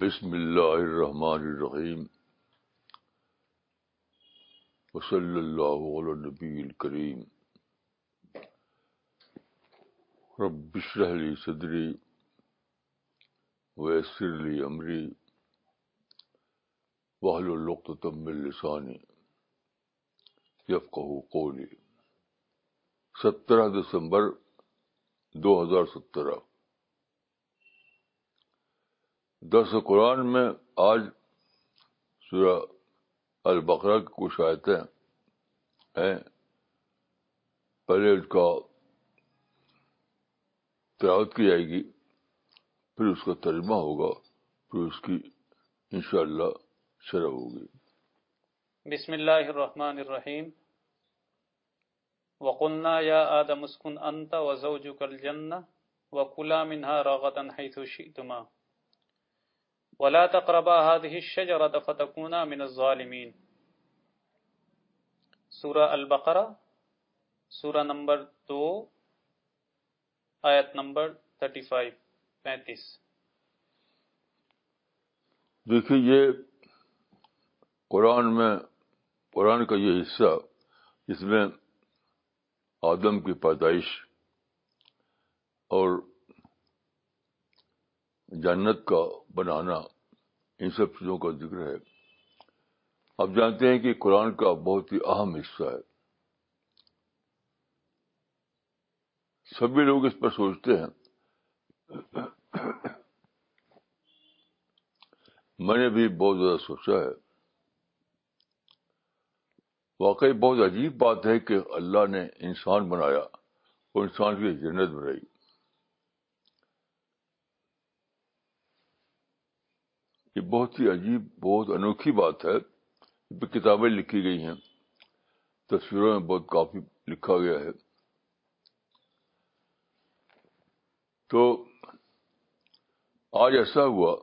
بسم اللہ الرحمن الرحیم وصلی اللہ علی نبی الکریم رب بشرح لی صدری لی امری وحل القت و تم السانی یفقہ قولی سترہ دسمبر دو ہزار سترہ درس قرآن میں آج سورہ البقرہ کی کچھ آیتیں ہیں پہلے اس کا تلاوت کی جائے گی پھر اس کا ترجمہ ہوگا پھر اس کی انشاءاللہ شرح ہوگی بسم اللہ الرحمن الرحیم وقلنا یا آدم اسکن انت وزوجک الجنہ وکلا منہا رغتا حیث شئتما ولا تقربا هذه الشجره فتكونا من الظالمين سورہ البقرہ سورہ نمبر 2 آیت نمبر 35 35 دیکھیے یہ قرآن میں قرآن کا یہ حصہ اس میں آدم کی پیدائش اور جنت کا بنانا ان سب چیزوں کا ذکر ہے آپ جانتے ہیں کہ قرآن کا بہت ہی اہم حصہ ہے سبھی لوگ اس پر سوچتے ہیں میں نے بھی بہت زیادہ سوچا ہے واقعی بہت عجیب بات ہے کہ اللہ نے انسان بنایا اور انسان کی جنت بنائی یہ بہت ہی عجیب بہت انوکھی بات ہے کتابیں لکھی گئی ہیں تصویروں میں بہت کافی لکھا گیا ہے تو آج ایسا ہوا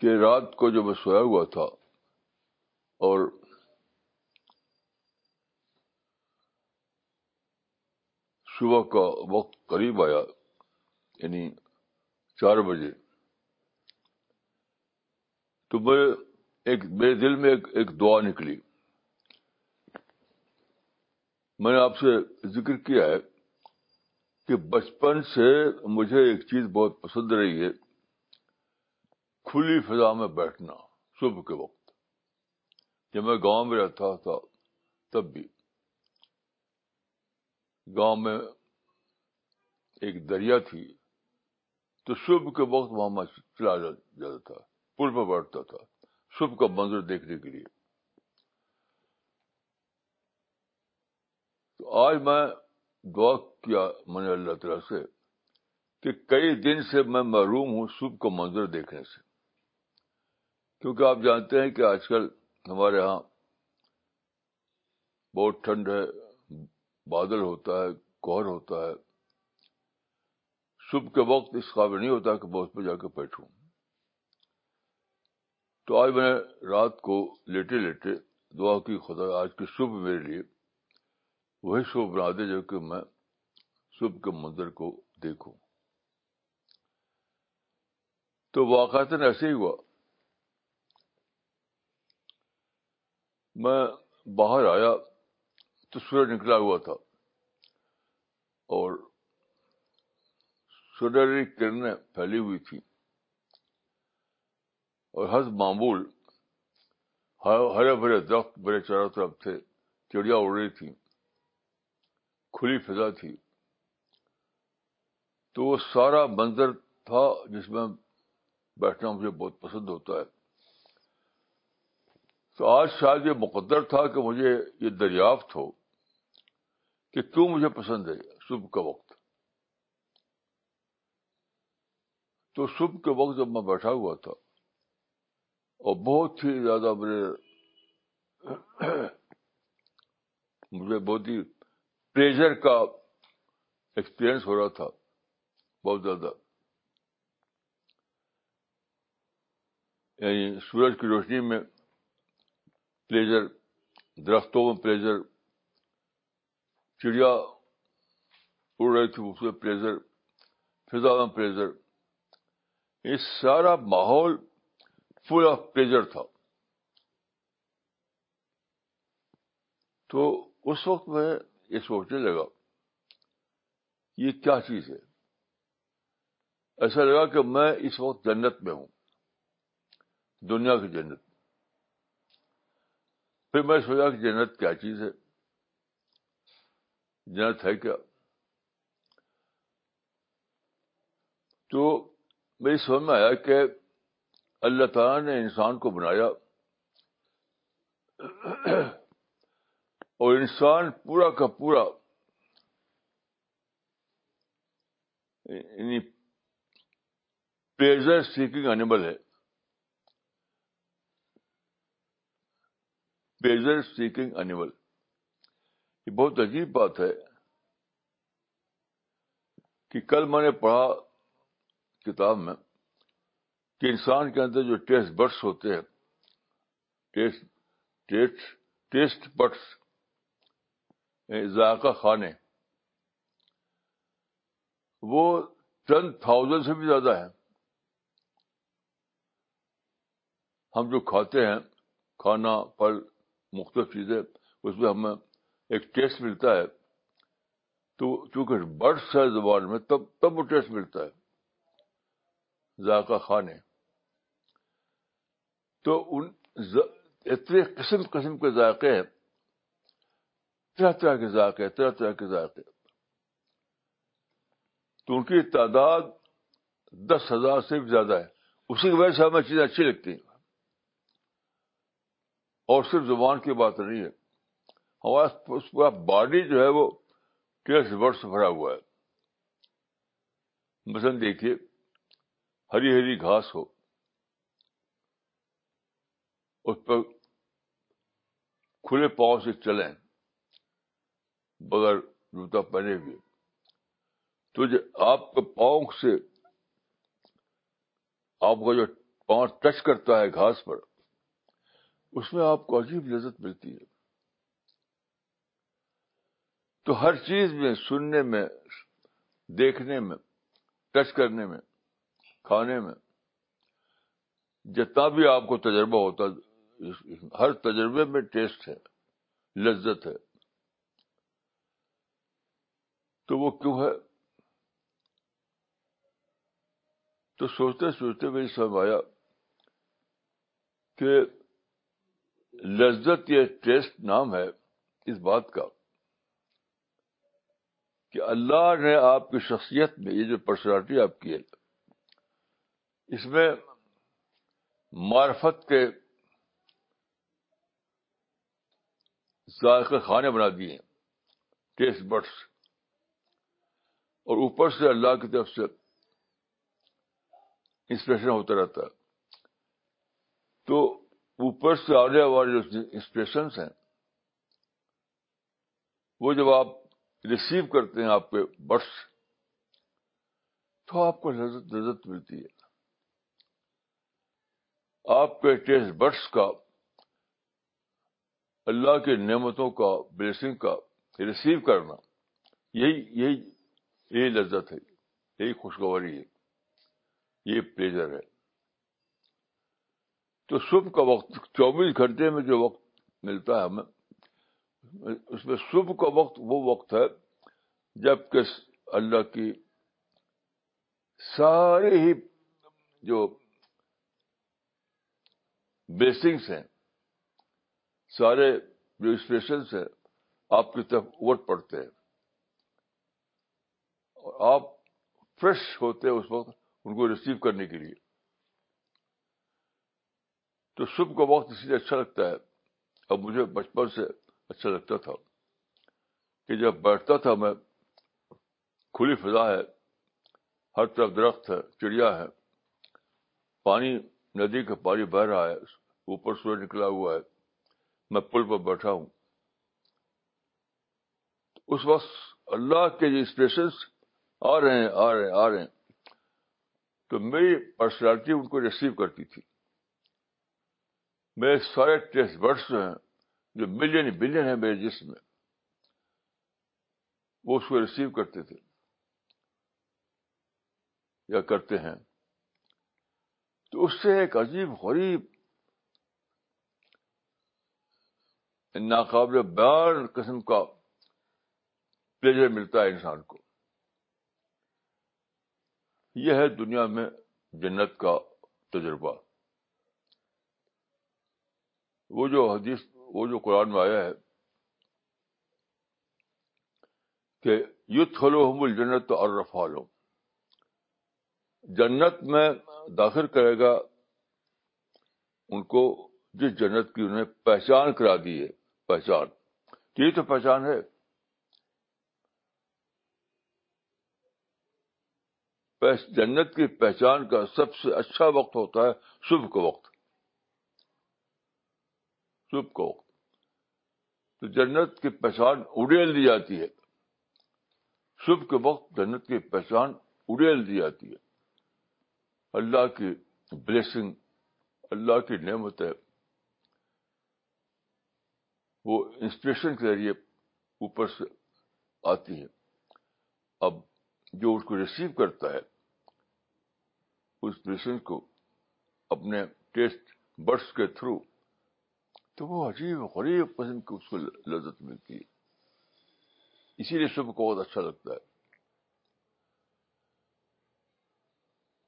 کہ رات کو جو میں سویا ہوا تھا اور صبح کا وقت قریب آیا یعنی چار بجے تو میں ایک میرے دل میں ایک ایک دعا نکلی میں نے آپ سے ذکر کیا ہے کہ بچپن سے مجھے ایک چیز بہت پسند رہی ہے کھلی فضا میں بیٹھنا صبح کے وقت جب میں گاؤں میں رہتا تھا تب بھی گاؤں میں ایک دریا تھی تو صبح کے وقت وہاں میں چلا جاتا تھا پل میں بیٹھتا تھا شبھ کا منظر دیکھنے کے لیے تو آج میں دعا کیا من اللہ تعالیٰ سے کہ کئی دن سے میں محروم ہوں صبح کا منظر دیکھنے سے کیونکہ آپ جانتے ہیں کہ آج کل ہمارے یہاں بہت ٹھنڈ ہے بادل ہوتا ہے کوہر ہوتا ہے صبح کے وقت اس قابل نہیں ہوتا کہ بہت پہ جا کے بیٹھوں تو آج میں رات کو لیٹے لیٹے دعا کی خدا آج کے شبھ میرے لیے وہی شبھ بنا دے جب کہ میں شبھ کے مندر کو دیکھوں تو واقعات ایسے ہی ہوا میں باہر آیا تو سورج نکلا ہوا تھا اور سورج کرنیں پھیلی ہوئی تھی اور ہر معمول ہرے بھرے درخت بڑے چاروں طرف تھے چڑیا اڑ رہی تھی کھلی فضا تھی تو وہ سارا منظر تھا جس میں بیٹھنا مجھے بہت پسند ہوتا ہے تو آج شاید یہ مقدر تھا کہ مجھے یہ دریافت ہو کہ کیوں مجھے پسند ہے صبح کا وقت تو صبح کے وقت جب میں بیٹھا ہوا تھا اور بہت ہی زیادہ مجھے مجھے بہت ہی پریشر کا ایکسپیرئنس ہو رہا تھا بہت زیادہ یعنی سورج کی روشنی میں پلیزر درختوں میں پلیزر چڑیا اڑ رہی تھی اس میں پلیزر فضا میں پلیزر یہ سارا ماحول فل آف پیجر تھا تو اس وقت میں یہ سوچنے لگا یہ کیا چیز ہے ایسا لگا کہ میں اس وقت جنت میں ہوں دنیا کی جنت پھر میں سوچا کہ جنت کیا چیز ہے جنت ہے کیا تو میری سمجھ میں آیا کہ اللہ تعالیٰ نے انسان کو بنایا اور انسان پورا کا پورا پیزر سیکنگ اینیمل ہے پیزر سیکنگ اینیمل یہ بہت عجیب بات ہے کہ کل میں نے پڑھا کتاب میں کہ انسان کے اندر جو ٹیسٹ بٹس ہوتے ہیں ٹیسٹ ٹیسٹ بٹس ذائقہ خانے وہ ٹین تھاؤزینڈ سے بھی زیادہ ہے ہم جو کھاتے ہیں کھانا پھل مختلف چیزیں اس میں ہمیں ایک ٹیسٹ ملتا ہے تو چونکہ برڈس ہے زبان میں تب تب وہ ٹیسٹ ملتا ہے ذائقہ خانے تو ان اتنے قسم قسم کے ذائقے ہیں طرح طرح کے ذائقے طرح طرح کے ذائقے تو ان کی تعداد دس ہزار سے بھی زیادہ ہے اسی کی وجہ سے ہمیں چیزیں اچھی لگتی ہیں اور صرف زبان کی بات نہیں ہے ہمارا اس پورا باڈی جو ہے وہ کیس سے بھرا ہوا ہے مثلاً دیکھیے ہری ہری گھاس ہو اس کھلے پاؤں سے چلیں بغیر جوتا پہنے ہوئے تو جو آپ کے پاؤں سے آپ کا جو پاؤں ٹچ کرتا ہے گھاس پر اس میں آپ کو عجیب لذت ملتی ہے تو ہر چیز میں سننے میں دیکھنے میں ٹچ کرنے میں کھانے میں جتنا بھی آپ کو تجربہ ہوتا ہر تجربے میں ٹیسٹ ہے لذت ہے تو وہ کیوں ہے تو سوچتے سوچتے میری سمجھ آیا کہ لذت یہ ٹیسٹ نام ہے اس بات کا کہ اللہ نے آپ کی شخصیت میں یہ جو پرسنالٹی آپ کی ہے اس میں معرفت کے کھانے بنا دیے ٹیسٹ بٹس اور اوپر سے اللہ کی طرف سے انسپریشن ہوتا رہتا ہے تو اوپر سے آنے والے جو انسپریشنس ہیں وہ جب آپ ریسیو کرتے ہیں آپ کے بٹس تو آپ کو لذت ملتی ہے آپ کے ٹیسٹ بٹس کا اللہ کی نعمتوں کا بلیسنگ کا ریسیو کرنا یہی یہی یہی لذت ہے یہی خوشگواری ہے یہ پلیزر ہے تو صبح کا وقت چوبیس گھنٹے میں جو وقت ملتا ہے ہمیں اس میں صبح کا وقت وہ وقت ہے جب کہ اللہ کی سارے ہی جو بلیسنگس ہیں سارے رجسٹریشن سے آپ کی طرف اوٹ پڑتے ہیں اور آپ فریش ہوتے ہیں اس وقت ان کو ریسیو کرنے کے لیے تو شب کا وقت اس لیے اچھا لگتا ہے اب مجھے بچپن سے اچھا لگتا تھا کہ جب بیٹھتا تھا میں کھلی فضا ہے ہر طرف درخت ہے چڑیا ہے پانی ندی کا پانی بہ رہا ہے اوپر سورج نکلا ہوا ہے میں پل پر بیٹھا ہوں اس وقت اللہ کے جو اسٹیشن آ رہے ہیں آ رہے ہیں آ رہے ہیں تو میری پرسنالٹی ان کو ریسیو کرتی تھی میرے سارے ٹیسٹ برڈس جو ہیں جو ملین بلین ہیں میرے جسم میں وہ اس کو ریسیو کرتے تھے یا کرتے ہیں تو اس سے ایک عجیب غریب ناقابل بیان قسم کا پلیزر ملتا ہے انسان کو یہ ہے دنیا میں جنت کا تجربہ وہ جو حدیث وہ جو قرآن میں آیا ہے کہ یوتھ ہلو ہم جنت اور لو جنت میں داخل کرے گا ان کو جس جنت کی انہیں پہچان کرا دی ہے پہچان یہ تو پہچان ہے جنت کی پہچان کا سب سے اچھا وقت ہوتا ہے شبھ کا وقت صبح کا وقت تو جنت کی پہچان اڑیل دی جاتی ہے صبح کے وقت جنت کی پہچان اڑیل دی جاتی ہے اللہ کی بلیسنگ اللہ کی نعمت ہے وہ انسپریشن کے ذریعے اوپر سے آتی ہے اب جو اس کو ریسیو کرتا ہے اس کو اپنے ٹیسٹ برس کے تھرو تو وہ عجیب غریب قسم کی اس کو لذت ملتی ہے اسی لیے سب کو بہت اچھا لگتا ہے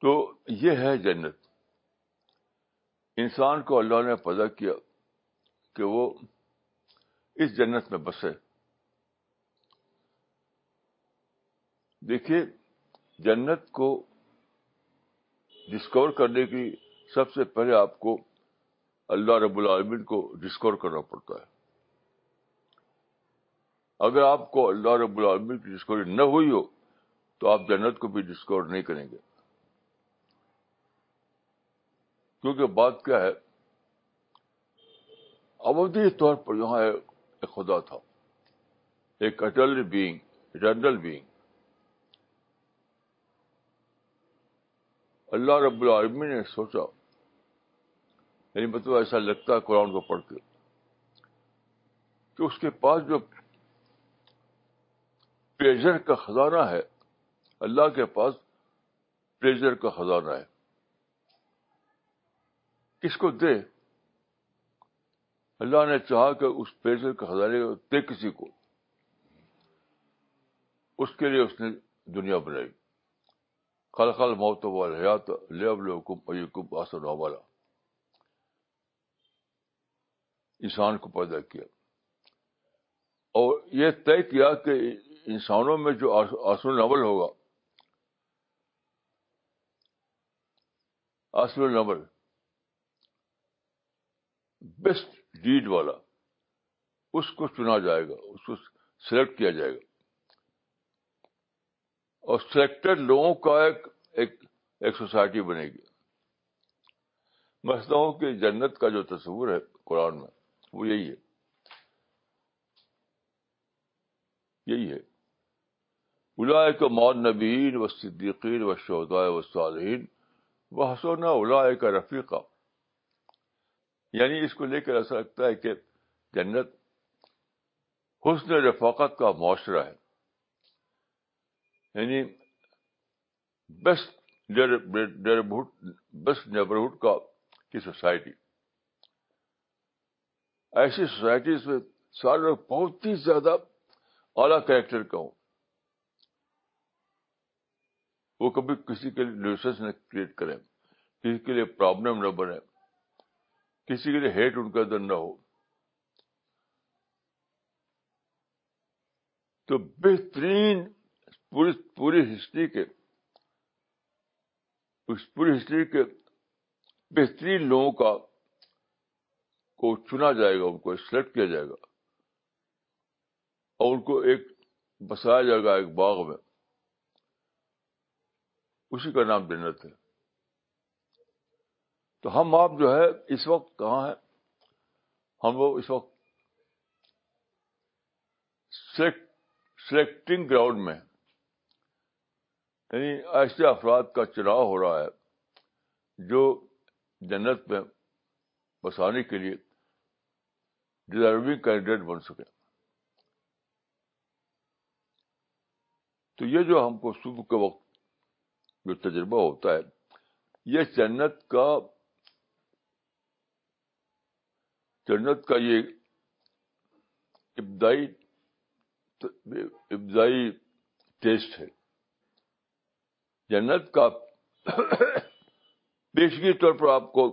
تو یہ ہے جنت انسان کو اللہ نے پیدا کیا کہ وہ اس جنت میں بسے دیکھیے جنت کو ڈسکور کرنے کی سب سے پہلے آپ کو اللہ رب العالمین کو ڈسکور کرنا پڑتا ہے اگر آپ کو اللہ رب العالمین کی ڈسکوری نہ ہوئی ہو تو آپ جنت کو بھی ڈسکور نہیں کریں گے کیونکہ بات کیا ہے اوبھی طور پر یہاں ایک ایک خدا تھا ایک اٹل بینگ جنرل بینگ اللہ رب العالمی نے سوچا یعنی مطلب ایسا لگتا ہے قرآن کو پڑھ کے کہ اس کے پاس جو کا خزانہ ہے اللہ کے پاس پریجر کا خزانہ ہے کس کو دے اللہ نے چاہا کہ اس پیسے کے خزانے دے کسی کو اس کے لیے اس نے دنیا بنائی خل خل موت والا حیات حکم عی کم آسن والا انسان کو پیدا کیا اور یہ طے کیا کہ انسانوں میں جو آسن نول ہوگا آسن نول بیسٹ ڈیڈ والا اس کو چنا جائے گا اس کو سلیکٹ کیا جائے گا اور سلیکٹڈ لوگوں کا ایک ایک سوسائٹی بنے گی مسئلہ کہ جنت کا جو تصور ہے قرآن میں وہ یہی ہے یہی ہے الا کا نبین و صدیقین و شہدائے و صالحین وہ حسونا الا کا رفیقہ یعنی اس کو لے کر ایسا لگتا ہے کہ جنت حسن رفاقت کا معاشرہ ہے یعنی بیسٹ نیبرہڈ بیسٹ نیبرہڈ کا کی سوسائٹی ایسی سوسائٹی اس میں سارے لوگ بہت ہی زیادہ اعلیٰ کریکٹر کا ہوں وہ کبھی کسی کے لیے نیوسنس نہ کریٹ کریں کسی کے لیے پرابلم نہ بنے کسی کے لیے ہیٹ ان کے اندر نہ ہو تو بہترین پوری پوری ہسٹری کے اس پوری ہسٹری کے بہترین لوگوں کا کو چنا جائے گا ان کو سلیکٹ کیا جائے گا اور ان کو ایک بسایا جائے گا ایک باغ میں اسی کا نام جنت ہے تو ہم آپ جو ہے اس وقت کہاں ہیں ہم لوگ اس وقت سلیکٹنگ گراؤنڈ میں یعنی ایسے افراد کا چناؤ ہو رہا ہے جو جنت میں بسانے کے لیے ڈیزرونگ کینڈیڈیٹ بن سکے تو یہ جو ہم کو صبح کے وقت جو تجربہ ہوتا ہے یہ جنت کا جنت کا یہ ابدائی ابدائی ٹیسٹ ہے جنت کا پیشگی طور پر آپ کو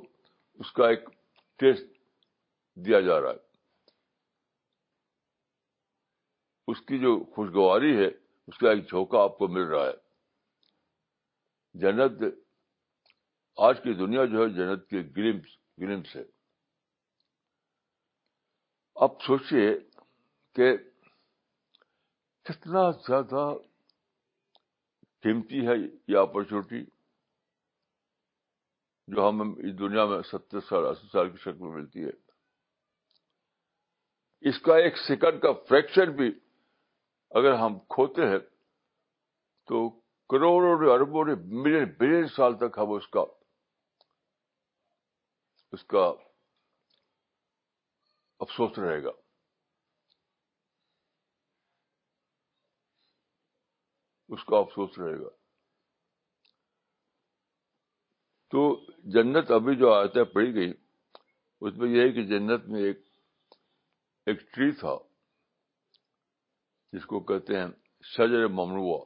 اس کا ایک ٹیسٹ دیا جا رہا ہے اس کی جو خوشگواری ہے اس کا ایک جھونکا آپ کو مل رہا ہے جنت آج کی دنیا جو ہے جنت کے گریمس گریمس ہے سوچیے کہ کتنا زیادہ قیمتی ہے یہ اپرچونیٹی جو ہم اس دنیا میں ستر سال اسی سال کی شکل میں ملتی ہے اس کا ایک سیکنڈ کا فریکشن بھی اگر ہم کھوتے ہیں تو کروڑوں اربوں ملین بلین سال تک ہم اس کا اس کا افسوس رہے گا اس کا افسوس رہے گا تو جنت ابھی جو آتا ہے پڑی گئی اس میں یہ ہے کہ جنت میں ایک ایک ٹری تھا جس کو کہتے ہیں شجر ممنوع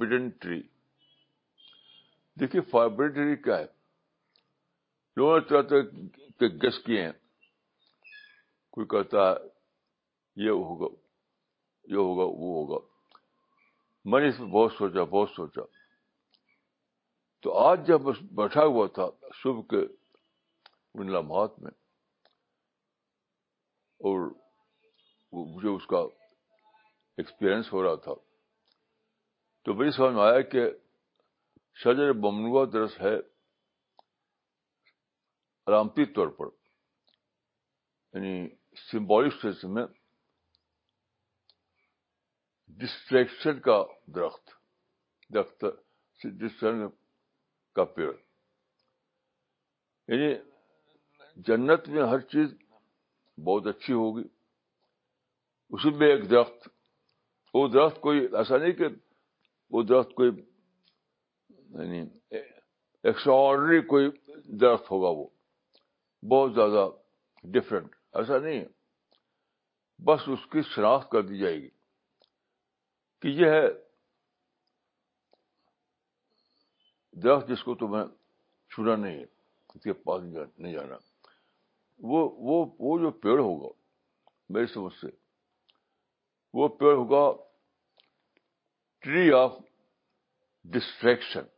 بڈن ٹری دیکھیے ٹری کیا ہے لوگوں نے طرح طرح کے گس کیے ہیں کوئی کہتا ہے یہ ہوگا یہ ہوگا وہ ہوگا میں نے اس پہ بہت سوچا بہت سوچا تو آج جب بیٹھا ہوا تھا صبح کے ان لمحات میں اور مجھے اس کا ایکسپیرئنس ہو رہا تھا تو میری سمجھ میں آیا کہ شجر ممنوع درس ہے علامتی طور پر یعنی سمبولک سینس میں ڈسٹریکشن کا درخت درخت ڈسٹریکشن کا پیڑ یعنی جنت میں ہر چیز بہت اچھی ہوگی اسی میں ایک درخت وہ درخت کوئی ایسا نہیں کہ وہ درخت کوئی یعنی آرڈنری کوئی درخت ہوگا وہ بہت زیادہ ڈفرینٹ ایسا نہیں بس اس کی شناخت کر دی جائے گی کہ یہ ہے درخت جس کو تمہیں چھونا نہیں اس کے پاس نہیں جانا وہ وہ جو پیڑ ہوگا میری سمجھ سے وہ پیڑ ہوگا tree of distraction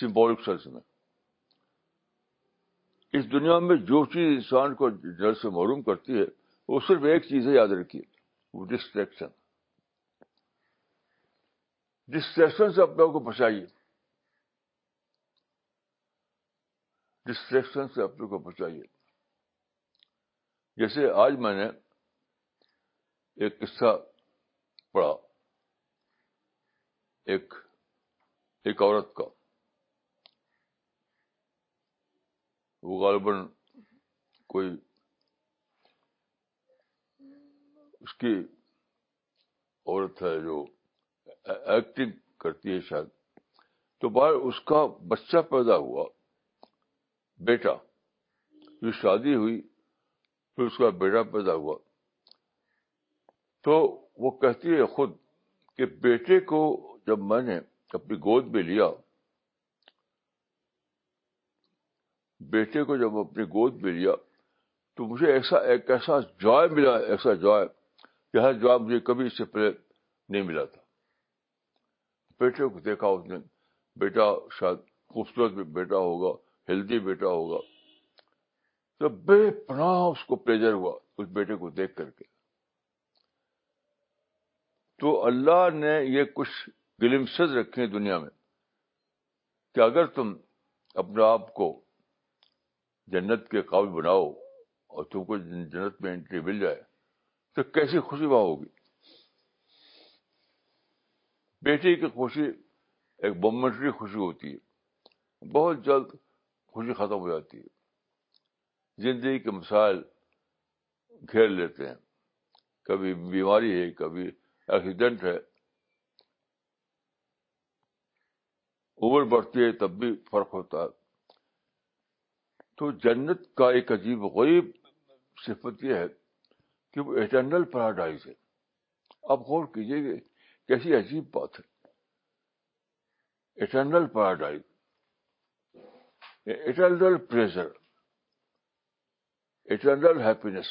symbolic sense میں اس دنیا میں جو چیز انسان کو ڈر سے معروم کرتی ہے وہ صرف ایک چیز ہے یاد رکھیے وہ ڈسٹریکشن ڈسٹریکشن سے اپنے کو بچائیے ڈسٹریکشن سے اپنے کو بچائیے جیسے آج میں نے ایک قصہ پڑھا ایک ایک عورت کا وہ غالباً کوئی اس کی عورت ہے جو ایکٹنگ کرتی ہے شاید تو باہر اس کا بچہ پیدا ہوا بیٹا جو شادی ہوئی پھر اس کا بیٹا پیدا ہوا تو وہ کہتی ہے خود کہ بیٹے کو جب میں نے اپنی گود میں لیا بیٹے کو جب اپنی گود میں لیا تو مجھے ایسا ایک ایسا جوائے جوائے ملا ایسا مجھے کبھی اس سے پہلے نہیں ملا تھا بیٹے کو دیکھا اس نے بیٹا شاید خوبصورت بیٹا ہوگا ہیلدی بیٹا ہوگا تو بے پناہ اس کو پلیزر ہوا اس بیٹے کو دیکھ کر کے تو اللہ نے یہ کچھ گلمسز رکھے دنیا میں کہ اگر تم اپنے آپ کو جنت کے قابل بناؤ اور تم کو جنت میں انٹری مل جائے تو کیسی خوشی وہاں ہوگی بیٹی کی خوشی ایک مومنٹری خوشی ہوتی ہے بہت جلد خوشی ختم ہو جاتی ہے زندگی کے مسائل گھیر لیتے ہیں کبھی بیماری ہے کبھی ایکسیڈنٹ ہے عمر بڑھتی ہے تب بھی فرق ہوتا ہے تو جنت کا ایک عجیب غریب صفت یہ ہے کہ وہ اٹرنل پیراڈائز ہے آپ غور کیجیے گا کیسی عجیب بات ہے eternal eternal eternal paradise pleasure happiness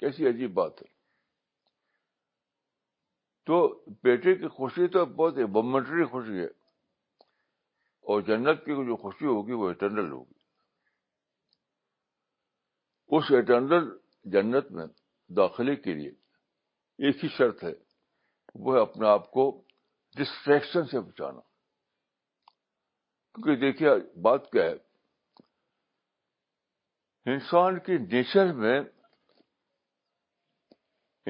کیسی عجیب بات ہے تو بیٹے کی خوشی تو بہت مومنٹری خوشی ہے اور جنت کی جو خوشی ہوگی وہ اٹرنل ہوگی اس اٹرنل جنت میں داخلے کے لیے ایک ہی شرط ہے وہ ہے اپنے آپ کو ڈسٹریکشن سے بچانا کیونکہ دیکھیے بات کیا ہے انسان کی نیچر میں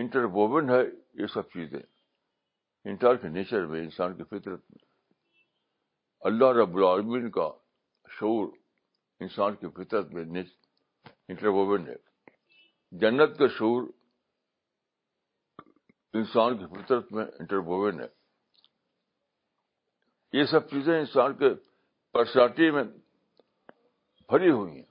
انٹرووون ہے یہ سب چیزیں انسان کے نیچر میں انسان کی فطرت میں اللہ رب العالمین کا شعور انسان کی فطرت میں انٹروین ہے جنت کا شعور انسان کی فطرت میں انٹروین ہے یہ سب چیزیں انسان کے پرسنالٹی میں بھری ہوئی ہیں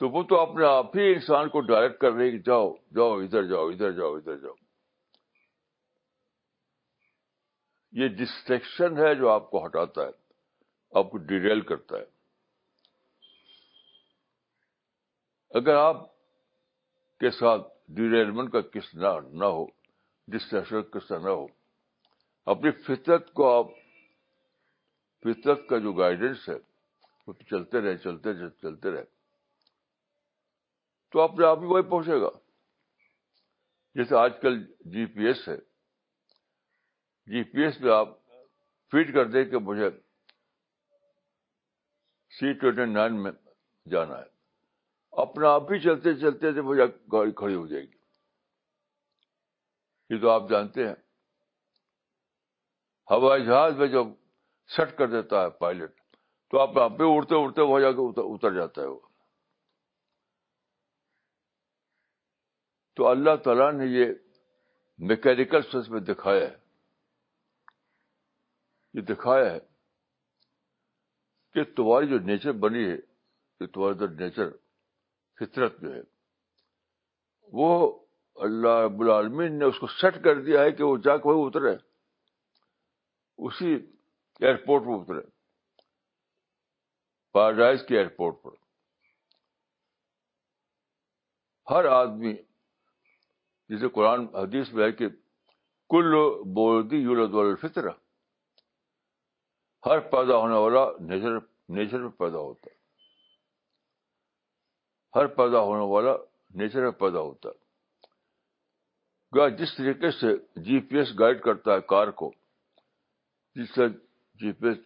تو وہ تو اپنے آپ ہی انسان کو ڈائریکٹ کر رہے کہ جاؤ جاؤ ادھر جاؤ ادھر جاؤ ادھر جاؤ یہ ڈسٹریکشن ہے جو آپ کو ہٹاتا ہے آپ کو ڈیریل کرتا ہے اگر آپ کے ساتھ ڈیریلمنٹ کا قصہ نہ ہو ڈسٹریکشن کا قصہ نہ ہو اپنی فطرت کو آپ فطرت کا جو گائیڈنس ہے وہ چلتے رہے چلتے رہے چلتے رہے تو آپ نے آپ ہی وہی پہنچے گا جیسے آج کل جی پی ایس ہے جی پی ایس میں آپ فیڈ کر دیں کہ مجھے سی ٹوینٹی نائن میں جانا ہے اپنا آپ ہی چلتے چلتے وہ گاڑی کھڑی ہو جائے گی یہ تو آپ جانتے ہیں ہوائی جہاز میں جب سیٹ کر دیتا ہے پائلٹ تو آپ آپ بھی اڑتے اڑتے وہ جا کے اتر جاتا ہے وہ تو اللہ تعالیٰ نے یہ میکینکل سینس میں دکھایا ہے یہ دکھایا ہے کہ تمہاری جو نیچر بنی ہے جو تمہارے اندر نیچر فطرت جو ہے وہ اللہ العالمین نے اس کو سیٹ کر دیا ہے کہ وہ جا کے اترے اسی ایئرپورٹ پہ اترے پارڈائز کے ایئرپورٹ پر ہر آدمی جسے قرآن حدیث میں ہے کہ کل بوردی یولد الفطر ہر پیدا ہونے والا نیچر نیچر میں پیدا ہوتا ہے ہر پیدا ہونے والا نیچر میں پیدا ہوتا ہے جس طریقے سے جی پی ایس گائڈ کرتا ہے کار کو جس طرح جی پی ایس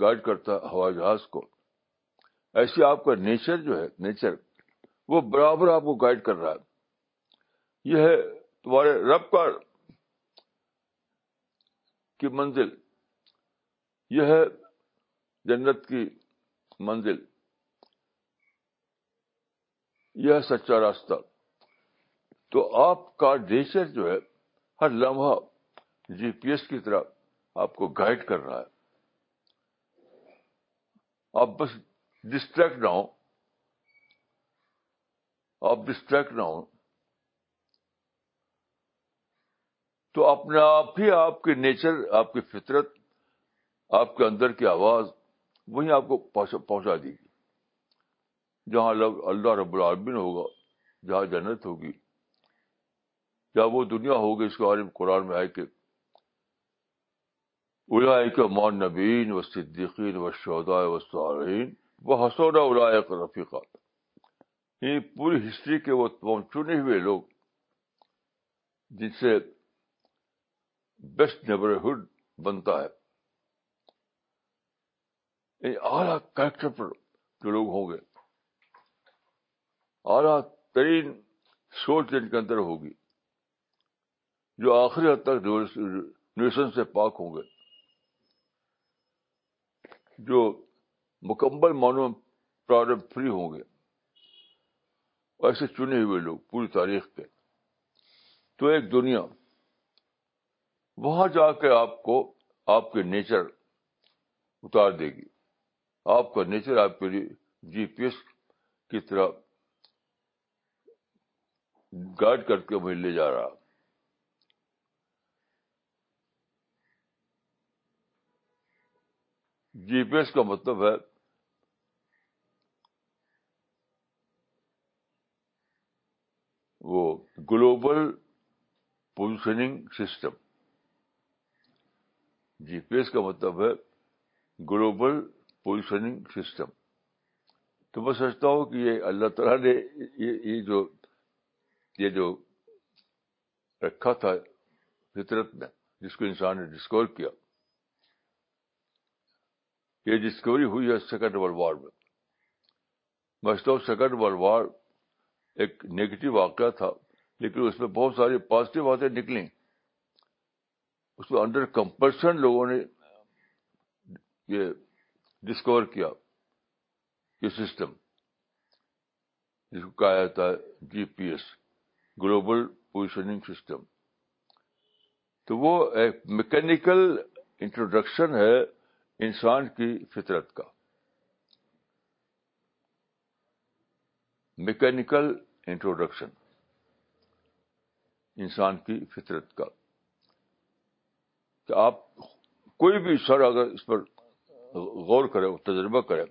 گائڈ کرتا ہے ہوائی جہاز کو ایسی آپ کا نیچر جو ہے نیچر وہ برابر آپ کو گائڈ کر رہا ہے یہ ہے تمہارے رب کار کی منزل یہ ہے جنت کی منزل یہ سچا راستہ تو آپ کا نیچر جو ہے ہر لمحہ جی پی ایس کی طرح آپ کو گائڈ کر رہا ہے آپ بس ڈسٹریکٹ نہ ہو آپ ڈسٹریکٹ نہ ہو تو اپنے آپ ہی آپ کے نیچر آپ کی فطرت آپ کے اندر کی آواز وہیں آپ کو پہنچا دی جہاں اللہ رب العالمین ہوگا جہاں جنت ہوگی یا وہ دنیا ہوگی اس کے بارے میں قرآن میں آئے کہ کے مان نبین و صدیقین و شودا و ساری وہ حسون رفیقہ یہ یعنی پوری ہسٹری کے وہ تمام چنے ہوئے لوگ جن سے بیسٹ نیبرہڈ بنتا ہے یعنی اعلیٰ کریکٹر پر جو لوگ ہوں گے اعلیٰ ترین سوچ ان کے اندر ہوگی جو آخری حد تک نیوشن سے پاک ہوں گے جو مکمل مانو پرابلم فری ہوں گے ایسے چنے ہوئے لوگ پوری تاریخ کے تو ایک دنیا وہاں جا کے آپ کو آپ کے نیچر اتار دے گی آپ کا نیچر آپ کے لیے جی پی ایس کی طرح گائڈ کر کے وہیں لے جا رہا جی پی ایس کا مطلب ہے وہ global positioning system G P S کا مطلب ہے گلوبل پوزیشننگ سسٹم تو میں سمجھتا ہوں کہ یہ اللہ تعالیٰ نے یہ جو یہ جو رکھا تھا فطرت میں جس کو انسان نے ڈسکور کیا یہ ڈسکوری ہوئی ہے سیکنڈ ورلڈ وار میں سیکنڈ ورلڈ وار ایک نیگیٹو واقعہ تھا لیکن اس میں بہت ساری پازیٹو باتیں نکلی اس میں انڈر کمپلشن لوگوں نے یہ ڈسکور کیا یہ سسٹم جس کو کہا جاتا ہے G P S global positioning system تو وہ ایک میکینیکل انٹروڈکشن ہے انسان کی فطرت کا میکینیکل انٹروڈکشن انسان کی فطرت کا کہ آپ کوئی بھی سر اگر اس پر غور کرے تجربہ کرے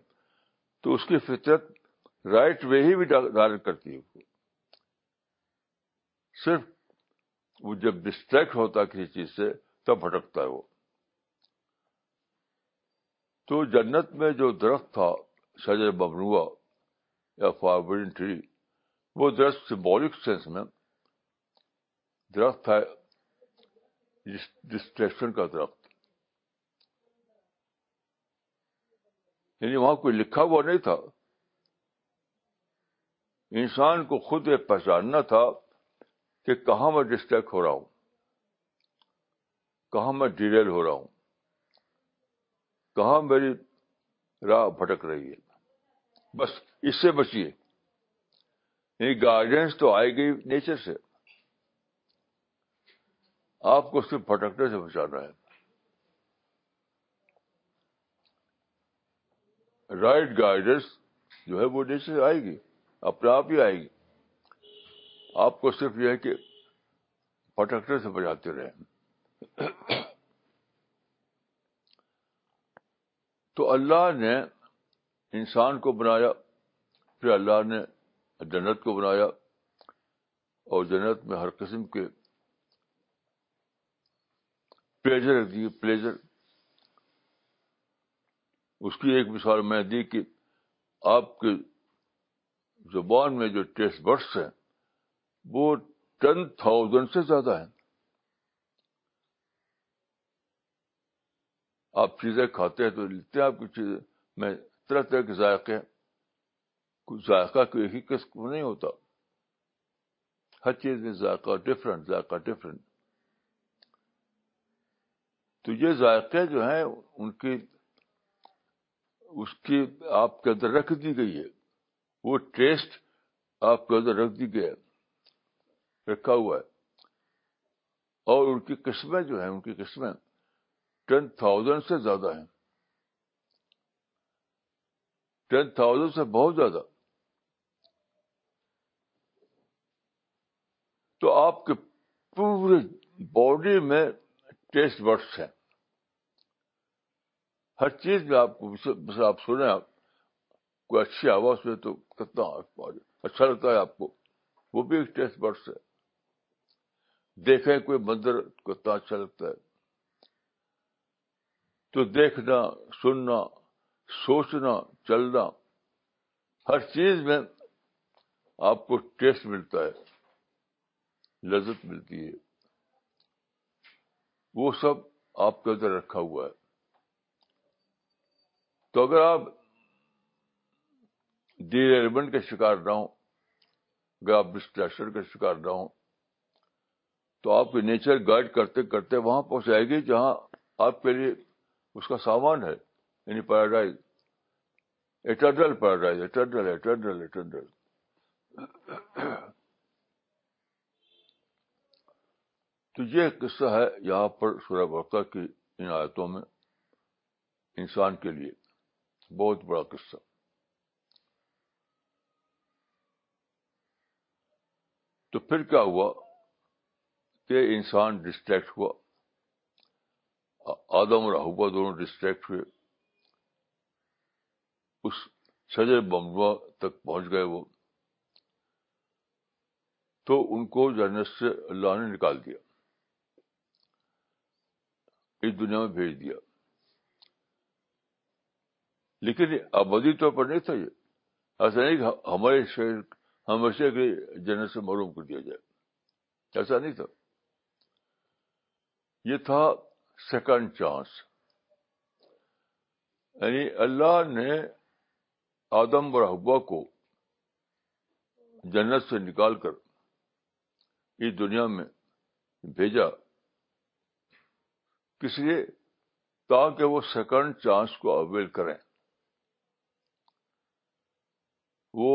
تو اس کی فطرت رائٹ وے ہی بھی ڈالر کرتی ہے صرف وہ جب ڈسٹریکٹ ہوتا ہے کسی چیز سے تب بھٹکتا ہے وہ تو جنت میں جو درخت تھا شجر ببنوا یا ٹری وہ درخت سمبولک سینس میں درخت ہے ڈسٹریکشن کا درخت یعنی وہاں کوئی لکھا ہوا نہیں تھا انسان کو خود یہ پہچاننا تھا کہ کہاں میں ڈسٹریکٹ ہو رہا ہوں کہاں میں ڈیریل ہو رہا ہوں کہاں میری راہ بھٹک رہی ہے بس اس سے بچیے یعنی گائیڈنس تو آئے گی نیچر سے آپ کو صرف بھٹکنے سے بچانا ہے رائٹ گائیڈنس جو ہے وہ نیچر سے آئے گی اپنے آپ ہی آئے گی آپ کو صرف یہ ہے کہ پٹکٹر سے بجاتے رہے تو اللہ نے انسان کو بنایا پھر اللہ نے جنت کو بنایا اور جنت میں ہر قسم کے پلیزر دیے پلیزر اس کی ایک مثال میں دی کہ آپ کے زبان میں جو ٹیسٹ برس ہیں وہ ٹین تھاؤزینڈ سے زیادہ ہے آپ چیزیں کھاتے ہیں تو لکھتے ہیں آپ کی چیزیں میں طرح طرح کے ذائقے کچھ ذائقہ کوئی قسم نہیں ہوتا ہر چیز میں ذائقہ ڈفرنٹ ذائقہ ڈفرینٹ تو یہ ذائقے جو ہیں ان کی اس کی آپ کے اندر رکھ دی گئی ہے وہ ٹیسٹ آپ کے اندر رکھ دی گئی ہے رکھا ہوا ہے اور ان کی قسمیں جو ہیں ان کی قسمیں ٹین تھاؤزینڈ سے زیادہ ہیں ٹین تھاؤزینڈ سے بہت زیادہ تو آپ کے پورے باڈی میں ٹیسٹ برڈس ہیں ہر چیز میں آپ کو آپ سنیں آپ کوئی اچھی آواز میں تو کتنا اچھا لگتا ہے آپ کو وہ بھی ایک ٹیسٹ برڈس ہے دیکھیں کوئی منظر کتنا اچھا لگتا ہے تو دیکھنا سننا سوچنا چلنا ہر چیز میں آپ کو ٹیسٹ ملتا ہے لذت ملتی ہے وہ سب آپ کے اندر رکھا ہوا ہے تو اگر آپ ایلیمنٹ کا شکار نہ ہوں اگر آپ ڈسٹریکشن کا شکار نہ ہوں تو آپ کی نیچر گائڈ کرتے کرتے وہاں پہنچائے گی جہاں آپ کے لیے اس کا سامان ہے یعنی paradise paradise eternal eternal eternal eternal تو یہ قصہ ہے یہاں پر سورہ برقع کی ان آیتوں میں انسان کے لیے بہت بڑا قصہ تو پھر کیا ہوا کہ انسان ڈسٹریکٹ ہوا آدم اور احبا دونوں ڈسٹریکٹ ہوئے اس سجے بم تک پہنچ گئے وہ تو ان کو جنت سے اللہ نے نکال دیا اس دنیا میں بھیج دیا لیکن آبادی طور پر نہیں تھا یہ ایسا نہیں کہ ہمارے شہر ہمیشہ کے جنت سے محروم کر دیا جائے ایسا نہیں تھا یہ تھا سیکنڈ چانس یعنی اللہ نے آدم اور ہوا کو جنت سے نکال کر اس دنیا میں بھیجا کس لیے تاکہ وہ سیکنڈ چانس کو اویل کریں وہ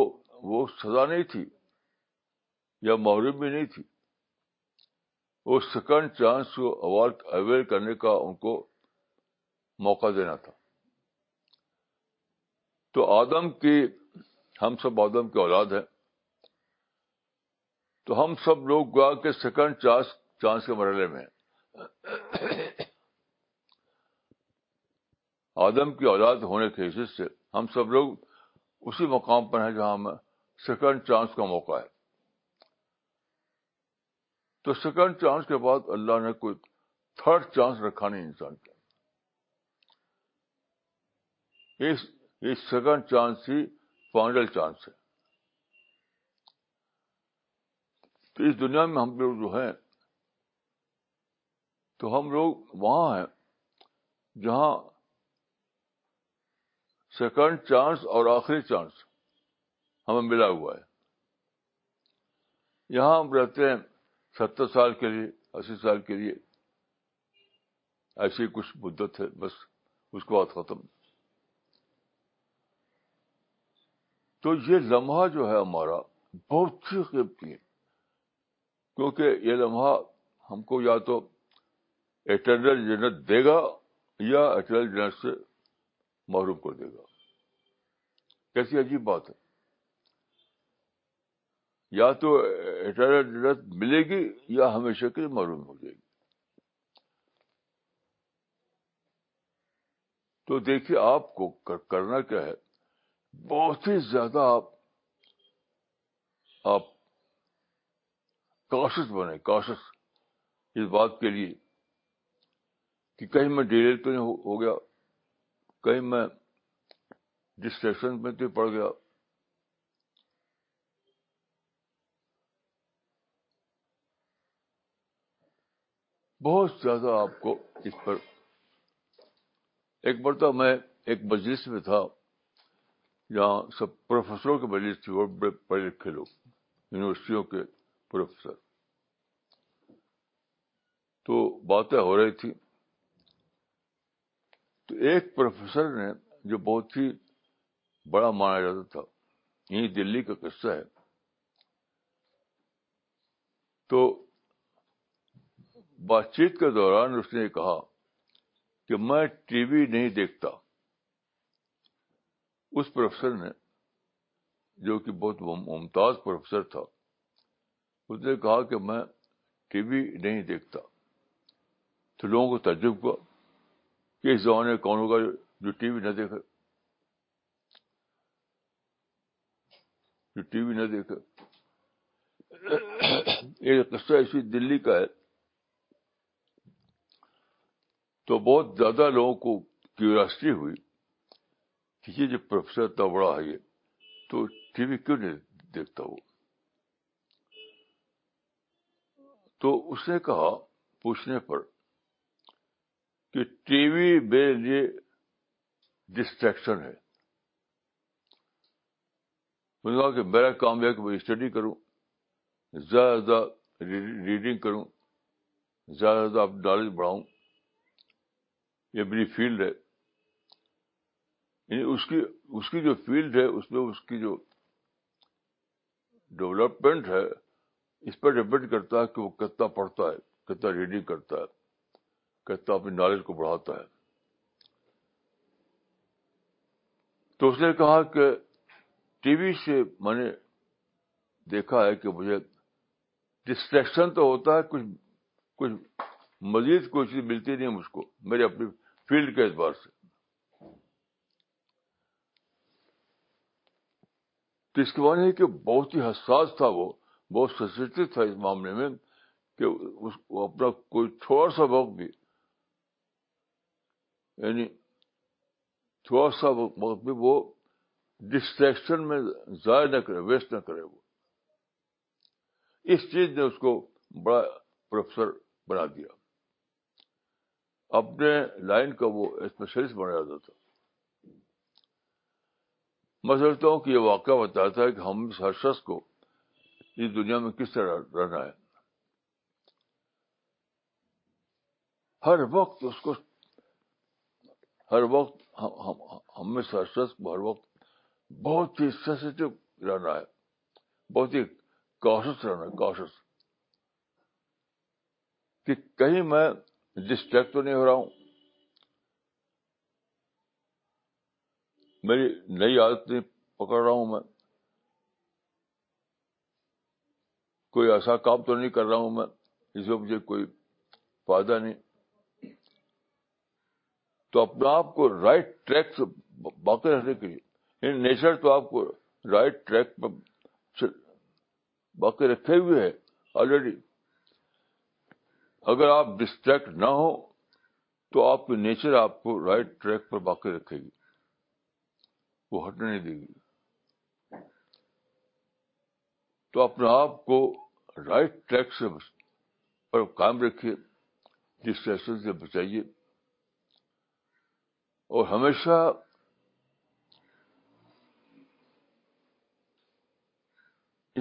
وہ سزا نہیں تھی یا مغرب بھی نہیں تھی سیکنڈ چانس کو اویئر کرنے کا ان کو موقع دینا تھا تو آدم کی ہم سب آدم کی اولاد ہیں تو ہم سب لوگ گوا کے سیکنڈ چانس چانس کے مرحلے میں آدم کی اولاد ہونے کے حصے سے ہم سب لوگ اسی مقام پر ہیں جہاں ہمیں سیکنڈ چانس کا موقع ہے تو سیکنڈ چانس کے بعد اللہ نے کوئی تھرڈ چانس رکھا نہیں انسان کا فائنل چانس ہے تو اس دنیا میں ہم لوگ جو ہیں تو ہم لوگ وہاں ہیں جہاں سیکنڈ چانس اور آخری چانس ہمیں ملا ہوا ہے یہاں ہم رہتے ہیں ستر سال کے لیے اسی سال کے لیے ایسی کچھ مدت ہے بس اس کے بعد ختم تو یہ لمحہ جو ہے ہمارا بہت ہی قیمتی ہے کیونکہ یہ لمحہ ہم کو یا تو اٹرنل جنرل دے گا یا اٹرنل جنرل سے معروف کر دے گا کیسی عجیب بات ہے یا تو ملے گی یا ہمیشہ کے لیے کی ہو جائے گی تو دیکھیے آپ کو کرنا کیا ہے بہت ہی زیادہ آپ آپ کاشس بنے کاشس اس بات کے لیے کہ کہیں میں ڈیلے تو نہیں ہو گیا کہیں میں ڈسٹریکشن میں تو پڑ گیا بہت زیادہ آپ کو اس پر ایک مرتبہ میں ایک مجلس میں تھا جہاں سب پروفیسروں کے اور تھے پڑھے لکھے لوگ یونیورسٹیوں کے پروفیسر تو باتیں ہو رہی تھی تو ایک پروفیسر نے جو بہت ہی بڑا مانا جاتا تھا یہ دلی کا قصہ ہے تو بات چیت کے دوران اس نے کہا کہ میں ٹی وی نہیں دیکھتا اس پروفیسر نے جو کہ بہت ممتاز پروفیسر تھا اس نے کہا کہ میں ٹی وی نہیں دیکھتا تو لوگوں کو ہوا کہ اس زمانے کون ہوگا جو ٹی وی نہ دیکھے جو ٹی وی نہ دیکھے ایک قصہ اسی دلی کا ہے تو بہت زیادہ لوگوں کو کیوریاسٹی ہوئی کہ یہ جو پروفیسر اتنا بڑا ہے یہ تو ٹی وی کیوں نہیں دیکھتا وہ تو اس نے کہا پوچھنے پر کہ ٹی وی میرے لیے ڈسٹریکشن ہے نے کہا کہ میرا کام ہے کہ میں اسٹڈی کروں زیادہ زیادہ ریڈنگ کروں زیادہ زیادہ نالج بڑھاؤں یہ میری فیلڈ ہے یعنی اس کی اس کی جو فیلڈ ہے اس میں اس کی جو ڈیولپمنٹ ہے اس پر ڈپینڈ کرتا ہے کہ وہ کتنا پڑھتا ہے کتنا ریڈنگ کرتا ہے کتنا اپنی نالج کو بڑھاتا ہے تو اس نے کہا کہ ٹی وی سے میں نے دیکھا ہے کہ مجھے ڈسٹریکشن تو ہوتا ہے کچھ کچھ مزید کوئی چیز ملتی نہیں مجھ کو میرے اپنی فیلڈ کے اعتبار سے تو اس کے بعد کہ بہت ہی حساس تھا وہ بہت سینسٹو تھا اس معاملے میں کہ اپنا کوئی تھوڑا سا وقت بھی یعنی تھوڑا سا وقت بھی وہ ڈسٹریکشن میں ضائع نہ کرے ویسٹ نہ کرے وہ اس چیز نے اس کو بڑا پروفیسر بنا دیا اپنے لائن کا وہ اسپیشلسٹ بنا تھا میں سمجھتا ہوں کہ یہ واقعہ بتاتا ہے کہ ہم ہر شخص کو اس دنیا میں کس طرح رہنا ہے ہر وقت اس کو ہر وقت ہم ہر شخص کو ہر وقت بہت ہی سینسیٹیو رہنا ہے بہت ہی کاشس رہنا ہے کاشس کہ کہیں میں ڈسٹریکٹ تو نہیں ہو رہا ہوں میری نئی پکڑ رہا ہوں میں کوئی ایسا کام تو نہیں کر رہا ہوں میں میں مجھے کوئی فائدہ نہیں تو اپنا آپ کو رائٹ ٹریک سے باقی رکھنے کے لیے ان نیچر یعنی تو آپ کو رائٹ ٹریک پر باقی رکھے ہوئے ہے آلریڈی اگر آپ ڈسٹریکٹ نہ ہو تو آپ کی نیچر آپ کو رائٹ ٹریک پر باقی رکھے گی وہ ہٹنے نہیں دے گی تو اپنے آپ کو رائٹ ٹریک سے پر کام رکھیے ڈسٹریکشن سے بچائیے اور ہمیشہ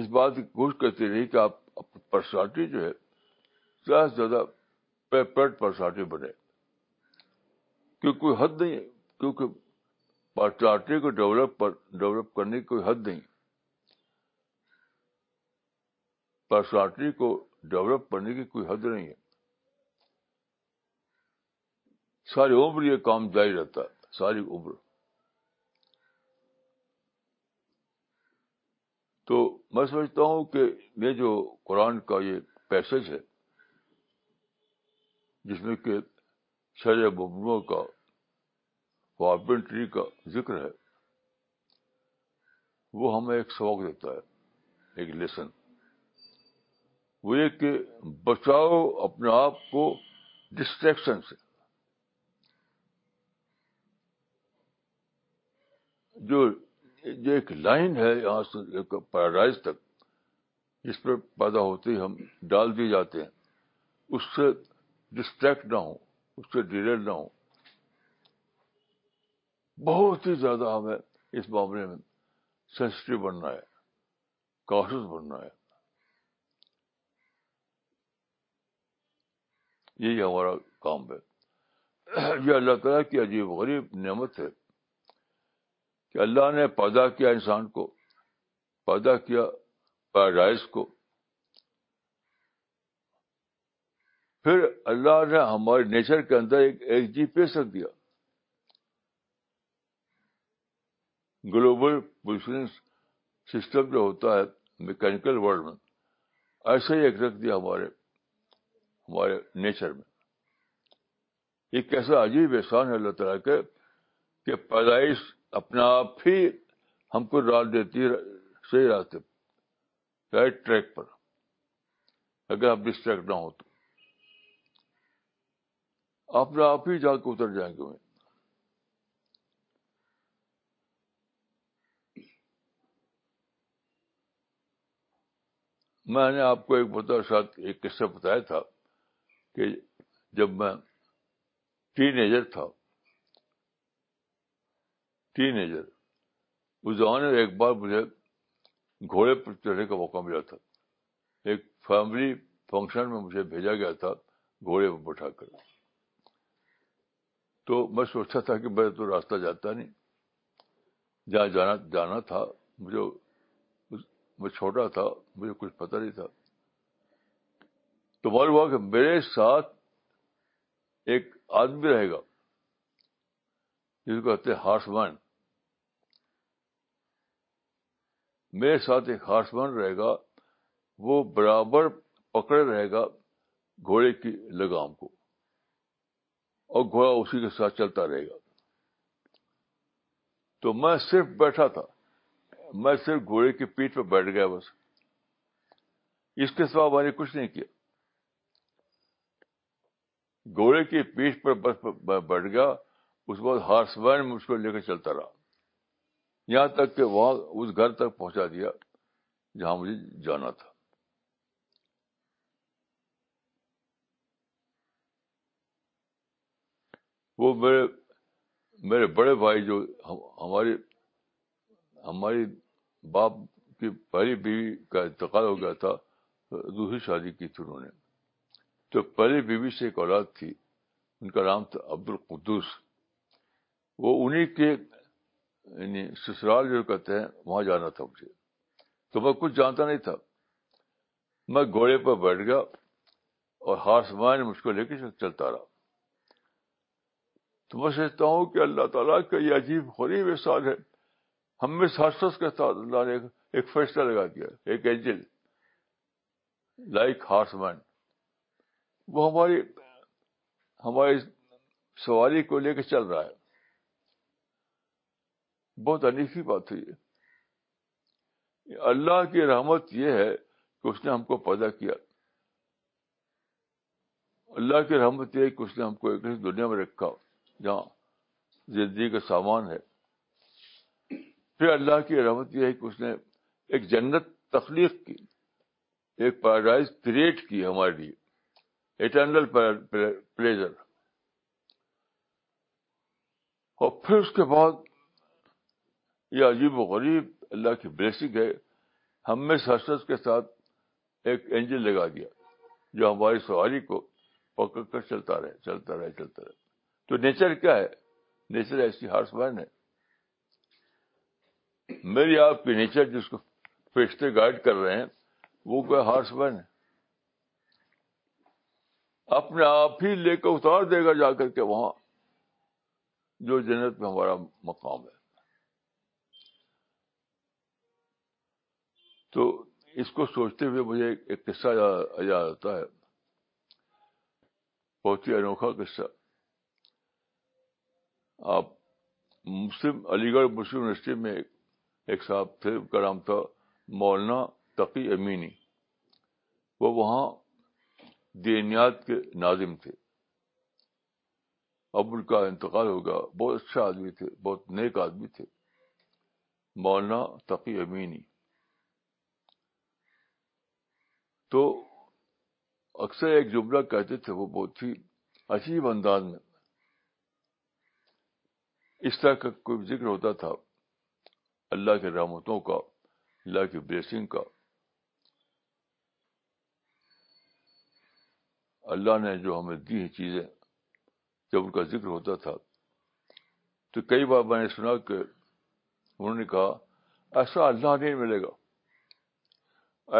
اس بات کی کوشش کرتے رہی کہ آپ پرسنالٹی جو ہے کیا زیادہ پیٹ پرسنالٹی بنے کی کوئی حد نہیں ہے کیونکہ پرسنالٹی کو ڈیولپ پر ڈیولپ کرنے کی کوئی حد نہیں پرسنالٹی کو ڈیولپ کرنے کی کوئی حد نہیں ہے ساری عمر یہ کام جاری رہتا ہے ساری عمر تو میں سمجھتا ہوں کہ یہ جو قرآن کا یہ پیسج ہے جس میں کہ شرے بب کا کارپینٹری کا ذکر ہے وہ ہمیں ایک سبق دیتا ہے ایک لیسن وہ یہ کہ بچاؤ اپنے آپ کو ڈسٹریکشن سے جو ایک لائن ہے یہاں سے پیراڈائز تک جس پہ پیدا ہوتے ہی ہم ڈال دیے جاتے ہیں اس سے ڈسٹریکٹ نہ ہوں اس سے ڈیلر نہ ہوں بہت ہی زیادہ ہمیں اس معاملے میں بننا بننا ہے ہے یہی ہمارا کام ہے یہ اللہ تعالیٰ کی عجیب غریب نعمت ہے کہ اللہ نے پیدا کیا انسان کو پیدا کیا پیراڈائز کو پھر اللہ نے ہمارے نیچر کے اندر ایک ایک جی پیش رکھ دیا گلوبل پوزیشن سسٹم جو ہوتا ہے میکینکل ورلڈ میں ایسے ہی ایک رکھ دیا ہمارے ہمارے نیچر میں یہ کیسا عجیب احسان ہے اللہ تعالیٰ کے کہ پیدائش اپنا آپ ہی ہم کو رات دیتی ہے صحیح راستے رائٹ ٹریک پر اگر آپ ڈسٹریکٹ نہ ہو تو اپنے آپ ہی جا کے اتر جائیں گے میں نے آپ کو ایک شاید ایک قصہ بتایا تھا کہ جب میں ٹین ایجر تھا ٹین ایجر اس زمانے ایک بار مجھے گھوڑے پر چڑھنے کا موقع ملا تھا ایک فیملی فنکشن میں مجھے بھیجا گیا تھا گھوڑے پر بٹھا کر تو میں سوچتا تھا کہ میں تو راستہ جاتا نہیں جہاں جانا جانا تھا مجھے میں چھوٹا تھا مجھے کچھ پتہ نہیں تھا تو معلوم ہوا کہ میرے ساتھ ایک آدمی رہے گا جس کو کہتے مین میرے ساتھ ایک مین رہے گا وہ برابر پکڑے رہے گا گھوڑے کی لگام کو اور گھوڑا اسی کے ساتھ چلتا رہے گا تو میں صرف بیٹھا تھا میں صرف گھوڑے کی پیٹ پہ بیٹھ گیا بس اس کے سوا میں نے کچھ نہیں کیا گھوڑے کی پیٹ پر بس بیٹھ گیا اس کے بعد ہارس ون مجھ کو لے کر چلتا رہا یہاں تک کہ وہاں اس گھر تک پہنچا دیا جہاں مجھے جانا تھا وہ میرے میرے بڑے بھائی جو ہماری ہماری باپ کی پہلی بیوی کا انتقال ہو گیا تھا دوسری شادی کی تھی انہوں نے تو پہلی بیوی سے ایک اولاد تھی ان کا نام تھا عبد القدس وہ انہیں کے یعنی سسرال جو کہتے ہیں وہاں جانا تھا مجھے تو میں کچھ جانتا نہیں تھا میں گھوڑے پر بیٹھ گیا اور ہارس مائن مجھ کو لے کے چلتا رہا تو میں سمجھتا ہوں کہ اللہ تعالیٰ کا یہ عجیب غریب احساس ہے ہم میں کے ساتھ اللہ نے ایک فیصلہ لگا دیا ایک لائک ہارس مین وہ ہماری ہماری سواری کو لے کے چل رہا ہے بہت انیفی بات ہے یہ اللہ کی رحمت یہ ہے کہ اس نے ہم کو پیدا کیا اللہ کی رحمت یہ ہے کہ اس نے ہم کو ایک دنیا میں رکھا جہاں زندگی کا سامان ہے پھر اللہ کی رحمت یہ ہے کہ اس نے ایک جنت تخلیق کی ایک پیراڈائز کریٹ کی ہمارے لیے اٹرنل پلیزر اور پھر اس کے بعد یہ عجیب و غریب اللہ کی بلیسنگ ہے ہم نے سرسس کے ساتھ ایک انجن لگا دیا جو ہماری سواری کو پکڑ کر چلتا رہے چلتا رہے چلتا رہے تو نیچر کیا ہے نیچر ایسی ہارس مین ہے میری آپ کی نیچر جس کو فرشتے گائیڈ کر رہے ہیں وہ کوئی ہارس مین ہے اپنے آپ ہی لے کر اتار دے گا جا کر کے وہاں جو جنت میں ہمارا مقام ہے تو اس کو سوچتے ہوئے مجھے ایک قصہ یاد آتا ہے بہت ہی انوکھا قصہ آپ مسلم علی گڑھ مسلم یونیورسٹی میں ایک صاحب تھے ان کا نام تھا مولانا تقی امینی وہ وہاں دینیات کے ناظم تھے اب ان کا انتقال ہوگا بہت اچھا آدمی تھے بہت نیک آدمی تھے مولانا تقی امینی تو اکثر ایک جملہ کہتے تھے وہ بہت ہی عجیب انداز میں اس طرح کا کوئی ذکر ہوتا تھا اللہ کے رحمتوں کا اللہ کی بلیسنگ کا اللہ نے جو ہمیں دی ہیں چیزیں جب ان کا ذکر ہوتا تھا تو کئی بار میں نے سنا کہ انہوں نے کہا ایسا اللہ نہیں ملے گا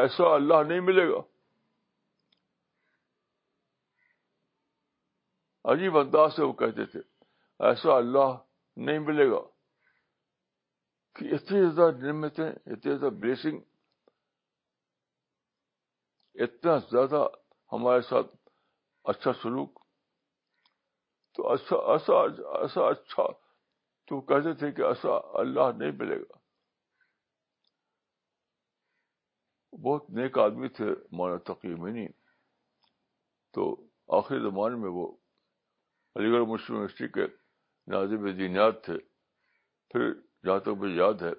ایسا اللہ نہیں ملے گا عجیب انداز سے وہ کہتے تھے ایسا اللہ نہیں ملے گا کہ اتنی زیادہ نعمتیں اتنی زیادہ بلیسنگ اتنا زیادہ ہمارے ساتھ اچھا سلوک تو ایسا ایسا ایسا اچھا تو کہتے تھے کہ ایسا اللہ نہیں ملے گا بہت نیک آدمی تھے مانا تقیمینی تو آخری زمانے میں وہ علی گڑھ مسلم یونیورسٹی کے دینیات تھے پھر جہاں تک مجھے یاد ہے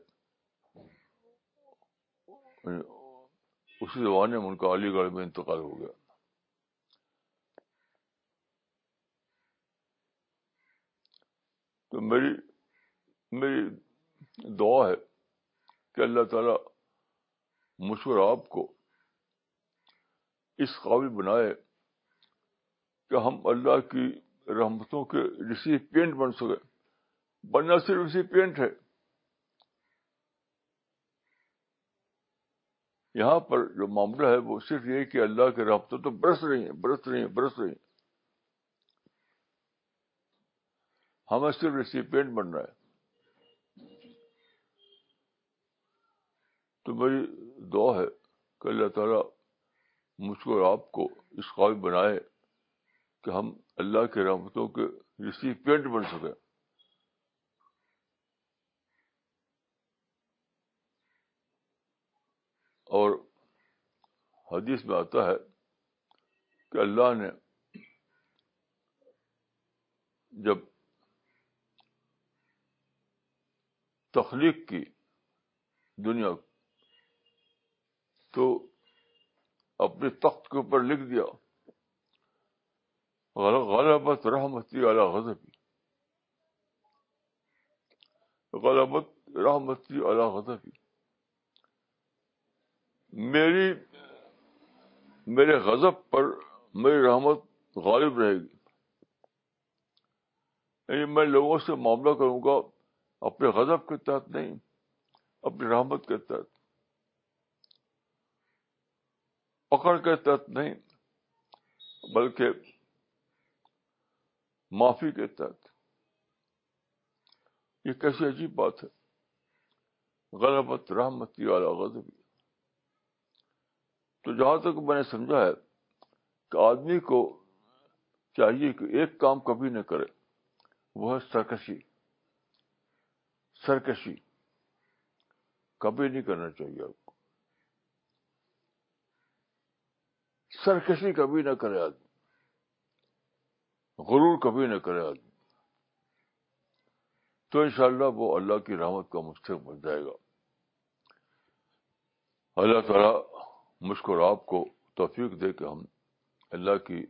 اسی زمانے میں ان کا علی گڑھ میں انتقال ہو گیا تو میری میری دعا ہے کہ اللہ تعالی کو اس قابل بنائے کہ ہم اللہ کی رحمتوں کے ریسیپینٹ پینٹ بن سکے بننا صرف پینٹ ہے یہاں پر جو معاملہ ہے وہ صرف یہ کہ اللہ کے تو برس برس برس رہی رہی ہیں ہیں رہی ہیں ہمیں صرف ریسیپینٹ پینٹ بننا ہے تو میری دعا ہے کہ اللہ تعالیٰ مجھ کو اور آپ کو اس قابل بنائے کہ ہم اللہ کی رحمتوں کے ریسیپینٹ پینٹ بن سکے اور حدیث میں آتا ہے کہ اللہ نے جب تخلیق کی دنیا تو اپنے تخت کے اوپر لکھ دیا غلبت رحمتی غلبت رحمتی میری میرے غضب پر میری رحمت غالب رہے گی یعنی میں لوگوں سے معاملہ کروں گا اپنے غضب کے تحت نہیں اپنی رحمت کے تحت پکڑ کے تحت نہیں بلکہ معافی کے تحت یہ کیسی عجیب بات ہے غلط رحمتی والا غلط تو جہاں تک میں نے سمجھا ہے کہ آدمی کو چاہیے کہ ایک کام کبھی نہ کرے وہ ہے سرکشی سرکشی کبھی نہیں کرنا چاہیے آپ کو سرکشی کبھی نہ کرے آدمی غرور کبھی نہ کرے آدمی تو انشاءاللہ وہ اللہ کی رحمت کا مستحق بن جائے گا اللہ مجھ کو آپ کو توفیق دے کہ ہم اللہ کی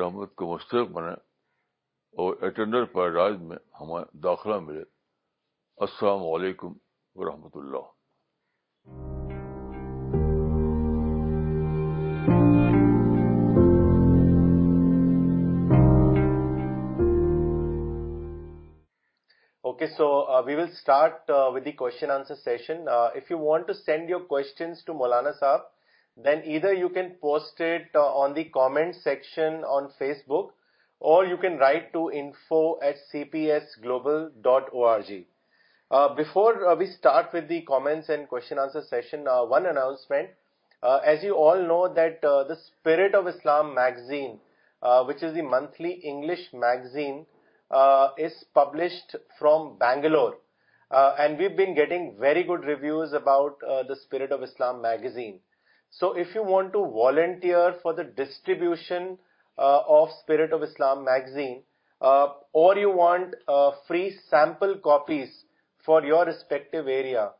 رحمت کو مستحق بنے اور اٹینڈر پر میں ہمیں داخلہ ملے السلام علیکم ورحمۃ اللہ Okay, so uh, we will start uh, with the question answer session. Uh, if you want to send your questions to Maulana Saab, then either you can post it on the comment section on Facebook, or you can write to info@cpsglobal.org. Before we start with the comments and question answer session, one announcement. As you all know that the Spirit of Islam magazine, which is the monthly English magazine uh, is published from Bangalore. Uh, and we've been getting very good reviews about uh, the Spirit of Islam magazine. So if you want to volunteer for the distribution of Spirit of Islam magazine, or you want free sample copies for your respective area,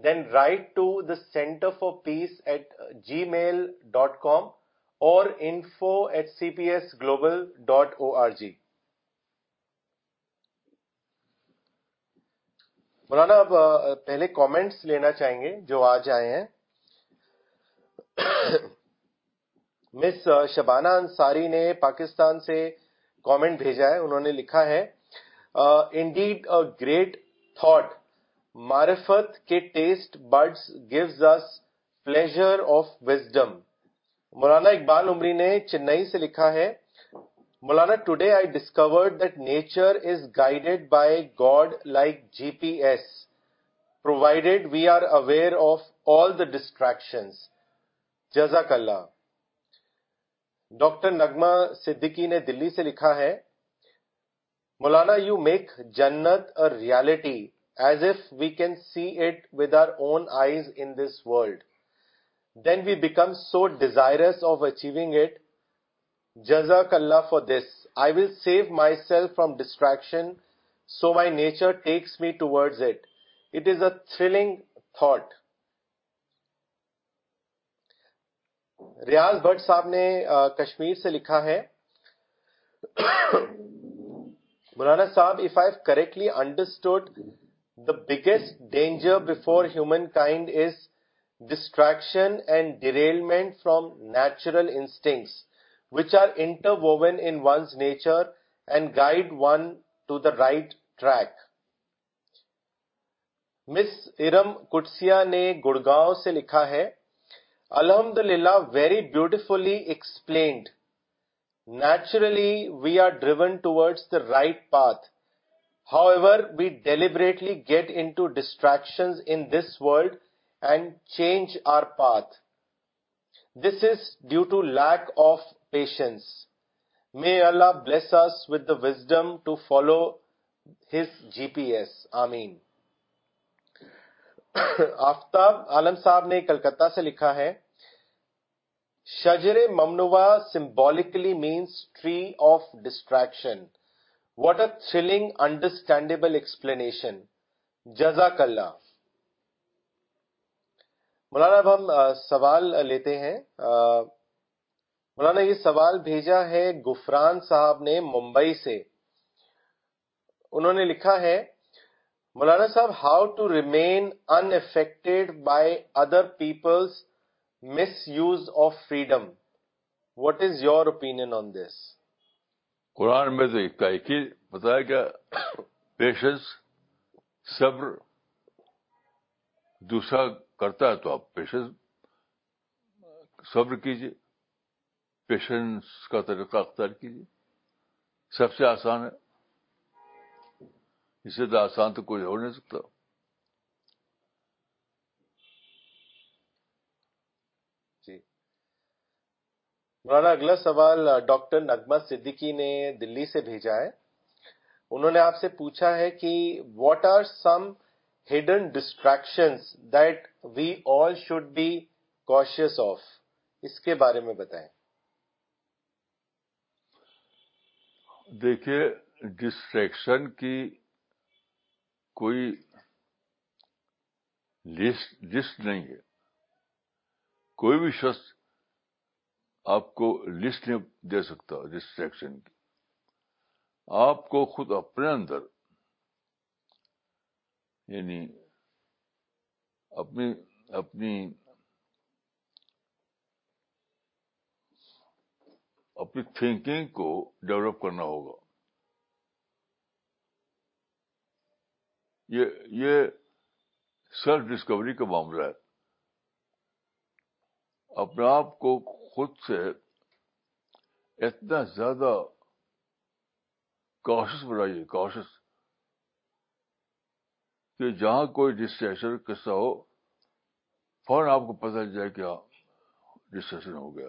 then write to the Center for Peace at gmail.com or info@cpsglobal.org. مولانا اب پہلے comments لینا چاہیں گے جو آج آئے ہیں مس شبانہ انصاری نے پاکستان سے کامنٹ بھیجا ہے انہوں نے لکھا ہے انڈیڈ گریٹ تھاٹ معرفت کے taste buds gives us pleasure of wisdom Maulana Iqbal Umri نے چنئی سے لکھا ہے Maulana today I discovered that nature is guided by God like G P S provided we are aware of all the distraction جزاک اللہ doctor نگما Siddiqui نے دلی سے لکھا ہے مولانا یو میک جنت a reality as if we can see it with our own eyes in this world then we become so desirous of achieving it جزاک اللہ for this I will save myself from distraction so my nature takes me towards it it is a thrilling thought Riaz Butt صاحب نے کشمیر سے لکھا ہے مولانا صاحب if I correctly understood the biggest danger before human kind is distraction and derailment from natural instincts which are interwoven nature and guide one to the right track miss Iram کٹسیا نے گڑگاؤں سے لکھا ہے الحمد للہ very beautifully explained naturally we are driven toward the right path however be deliberately get in distraction in this world and change our path this is due to lack of patience may Allah bless with the wisdom to follow his G P S آمین آفتاب عالم صاحب نے کلکتہ سے لکھا ہے شجر ممنوع symbolically means tree of distraction what a thrilling understandable explanation جزاک اللہ مولانا اب ہم سوال لیتے ہیں انہوں نے یہ سوال بھیجا ہے گفران صاحب نے ممبئی سے انہوں نے لکھا ہے مولانا صاحب how to remain unaffected by other peoples misuse of freedom what is your opinion on this قرآن میں تو ایک ہی بتایا گیا پیشنس صبر دوسرا کرتا ہے تو آپ پیشنس صبر کیجیے پیشنس کا طریقہ اختیار کیجیے سب سے آسان ہے اس سے تو آسان تو کوئی ہو نہیں سکتا جی اگلا سوال ڈاکٹر نغمہ صدیقی نے دلی سے بھیجا ہے انہوں نے آپ سے پوچھا ہے کہ what are some hidden distraction that we all should be conscious of اس کے بارے میں بتائیں دیکھیے ڈسٹریکشن کی کوئی لسٹ لسٹ نہیں ہے کوئی بھی شخص آپ کو لسٹ نہیں دے سکتا ڈسٹریکشن کی آپ کو خود اپنے اندر یعنی اپنی اپنی اپنی تھنکنگ کو ڈیولپ کرنا ہوگا یہ یہ سیلف ڈسکوری کا معاملہ ہے اپنے آپ کو خود سے اتنا زیادہ کاشس بنائیے کاشس کہ جہاں کوئی ڈسٹریشن قصہ ہو فوراً آپ کو پتہ جائے ہاں ڈسٹریشن ہو گیا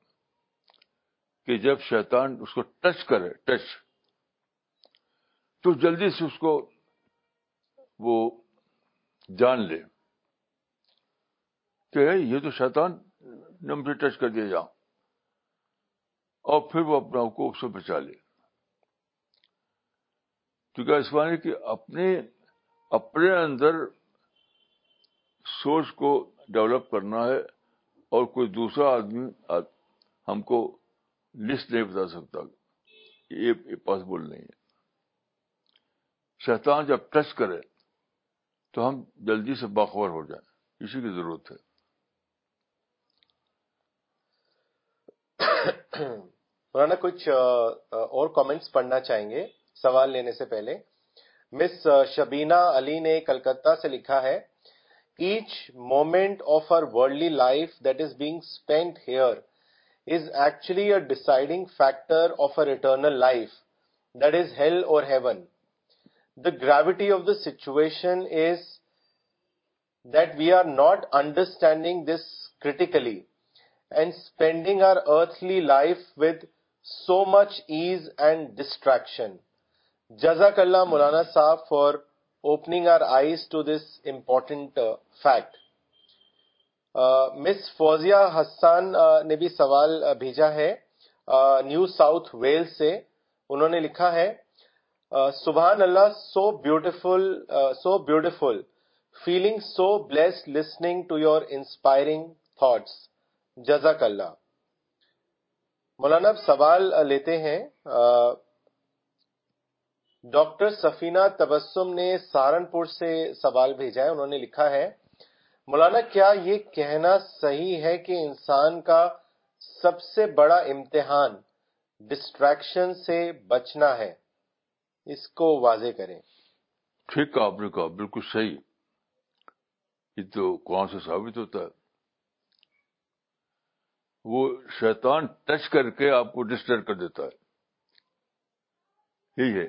کہ جب شیطان اس کو ٹچ کرے ٹچ تو جلدی سے اس کو وہ جان لے کہ یہ تو شیطان نے مجھے ٹچ کر دیا جاؤں اور پھر وہ اپنا کو اس سے بچا لے کیونکہ اس بارے کہ اپنے اپنے اندر سوچ کو ڈیولپ کرنا ہے اور کوئی دوسرا آدمی ہم کو لسٹ نہیں بتا سکتا یہ پاسبل نہیں ہے شیطان جب ٹچ کرے تو ہم جلدی سے باخبر ہو جائیں اسی کی ضرورت ہے مولانا کچھ اور کامنٹس پڑھنا چاہیں گے سوال لینے سے پہلے مس شبینہ علی نے کلکتہ سے لکھا ہے each moment of our worldly life that is being spent here is ایچلی deciding factor of our eternal life this hell اور heaven the gravity of the situation is that we are not understanding this critically and spending our earthly life with so much ease and distraction جزاک اللہ مولانا صاحب for opening our eyes to this important fact miss Fauzia Hassan نے بھی سوال بھیجا ہے New South Wales سے انہوں نے لکھا ہے سبحان اللہ so beautiful so beautiful feeling so bliss listening to your inspiring thoughts جزاک اللہ مولانا اب سوال لیتے ہیں ڈاکٹر سفینہ تبسم نے سہارنپور سے سوال بھیجا ہے انہوں نے لکھا ہے مولانا کیا یہ کہنا صحیح ہے کہ انسان کا سب سے بڑا امتحان ڈسٹریکشن سے بچنا ہے اس کو واضح کریں ٹھیک آپ نے کہا بالکل صحیح یہ تو کون سے ثابت ہوتا ہے وہ شیطان ٹچ کر کے آپ کو ڈسٹرب کر دیتا ہے یہی ہے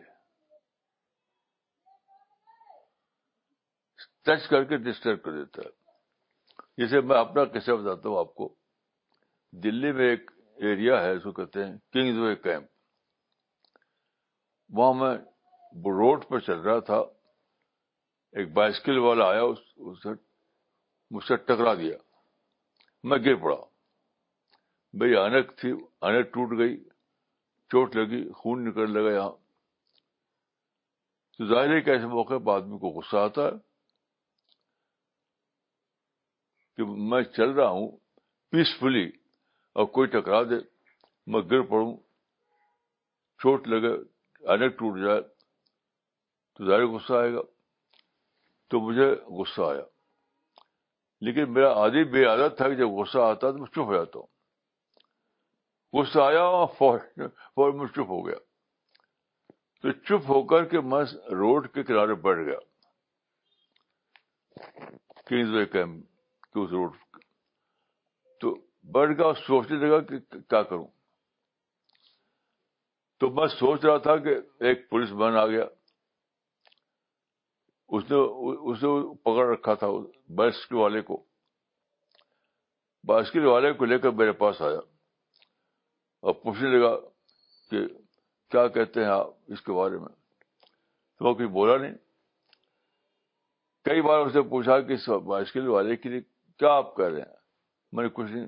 ٹچ کر کے ڈسٹرب کر دیتا ہے جسے میں اپنا قصہ بتاتا ہوں آپ کو دلی میں ایک ایریا ہے اس کو کہتے ہیں کنگز وے کیمپ وہاں میں روڈ پر چل رہا تھا ایک بائسکل والا آیا اس, اسے مجھ سے ٹکرا دیا میں گر پڑا بھائی انک تھی انک ٹوٹ گئی چوٹ لگی خون نکل لگا یہاں تو ظاہر ہے کہ ایسے موقع پہ آدمی کو غصہ آتا ہے کہ میں چل رہا ہوں پیسفلی اور کوئی ٹکرا دے میں گر پڑوں چوٹ لگے ٹوٹ جائے تو ظاہر غصہ آئے گا تو مجھے غصہ آیا لیکن میرا آدھی بے عادت تھا کہ جب غصہ آتا تو میں چپ ہو جاتا ہوں غصہ آیا اور میں چپ ہو گیا تو چپ ہو کر کے میں روڈ کے کنارے بیٹھ گیا کیمپ کہ اس روڈ تو بیٹھ گیا سوچنے لگا کہ کیا کروں تو میں سوچ رہا تھا کہ ایک پولیس مین آ گیا اس نے اسے پکڑ رکھا تھا بائسکل والے کو بائسکل والے کو لے کر میرے پاس آیا اور پوچھنے لگا کہ کیا کہتے ہیں آپ اس کے بارے میں تو وہ بولا نہیں کئی بار اس نے پوچھا کہ بائسکل والے کے لیے کیا آپ کر رہے ہیں میں نے کچھ نہیں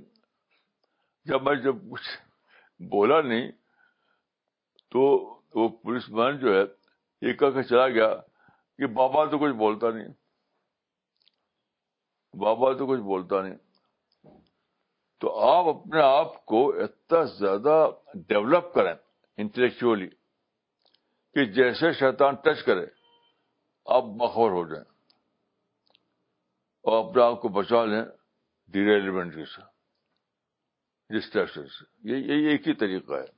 جب میں جب کچھ بولا نہیں تو وہ پولیس مین جو ہے یہ کہہ کے چلا گیا کہ بابا تو کچھ بولتا نہیں بابا تو کچھ بولتا نہیں تو آپ اپنے آپ کو اتنا زیادہ ڈیولپ کریں انٹلیکچولی کہ جیسے شیطان ٹچ کرے آپ بخور ہو جائیں اور اپنے آپ کو بچا لیں ڈیریلیمنٹ کے سے ڈسٹریکشن سے ایک ہی طریقہ ہے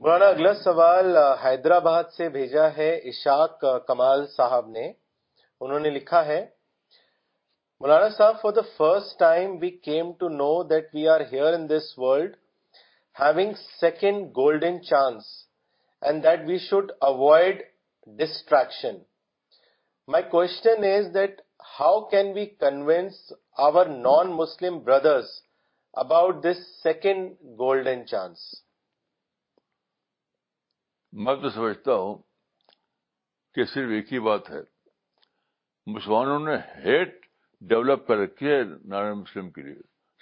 مولانا اگلا سوال حیدرآباد سے بھیجا ہے اشاق کمال صاحب نے انہوں نے لکھا ہے مولانا صاحب for the first time we came to know that we are here in this world having second golden chance and that we should avoid distraction my question is that how can we convince our non Muslim brothers about this second golden chance میں تو سمجھتا ہوں کہ صرف ایک ہی بات ہے مسلمانوں نے ہیٹ ڈیولپ کر رکھی ہے نان مسلم کے لیے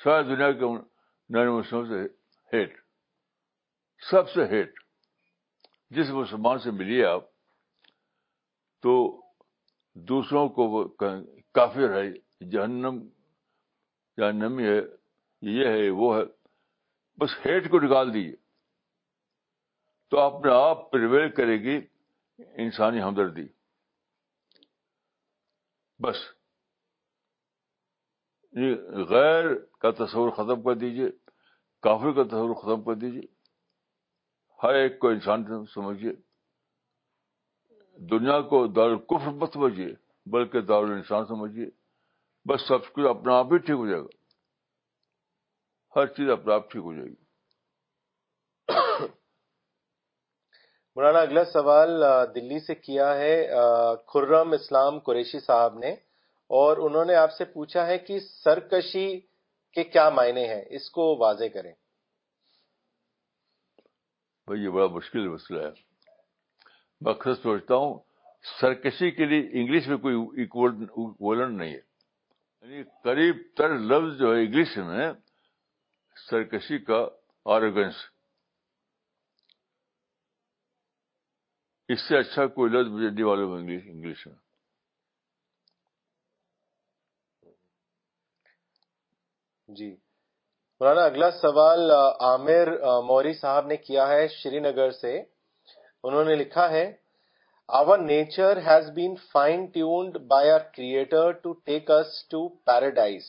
ساری دنیا کے نان مسلم سے ہیٹ سب سے ہیٹ جس مسلمان سے ملیے آپ تو دوسروں کو وہ کافر ہے جہنم جہنمی ہے یہ ہے وہ ہے بس ہیٹ کو نکال دیجیے تو اپنے آپ پریویل کرے گی انسانی ہمدردی بس غیر کا تصور ختم کر دیجیے کافر کا تصور ختم کر دیجیے ہر ایک کو انسان سمجھیے دنیا کو مت سمجھیے بلکہ دارالسان سمجھیے بس سب کچھ اپنا آپ ہی ٹھیک ہو جائے گا ہر چیز اپنا آپ ٹھیک ہو جائے گی مولانا اگلا سوال دلی سے کیا ہے خرم اسلام قریشی صاحب نے اور انہوں نے آپ سے پوچھا ہے کہ سرکشی کے کیا معنی ہیں اس کو واضح کریں بھائی یہ بڑا مشکل مسئلہ ہے میں اکثر سوچتا ہوں سرکشی کے لیے انگلش میں کوئی نہیں ہے یعنی قریب تر لفظ جو ہے انگلش میں سرکشی کا اس سے اچھا کوئی لفظ مجھے نہیں معلوم انگلش میں جی مولانا اگلا سوال عامر موری صاحب نے کیا ہے شری نگر سے انہوں نے لکھا ہے our nature has been fine tuned by our creator to take us to paradise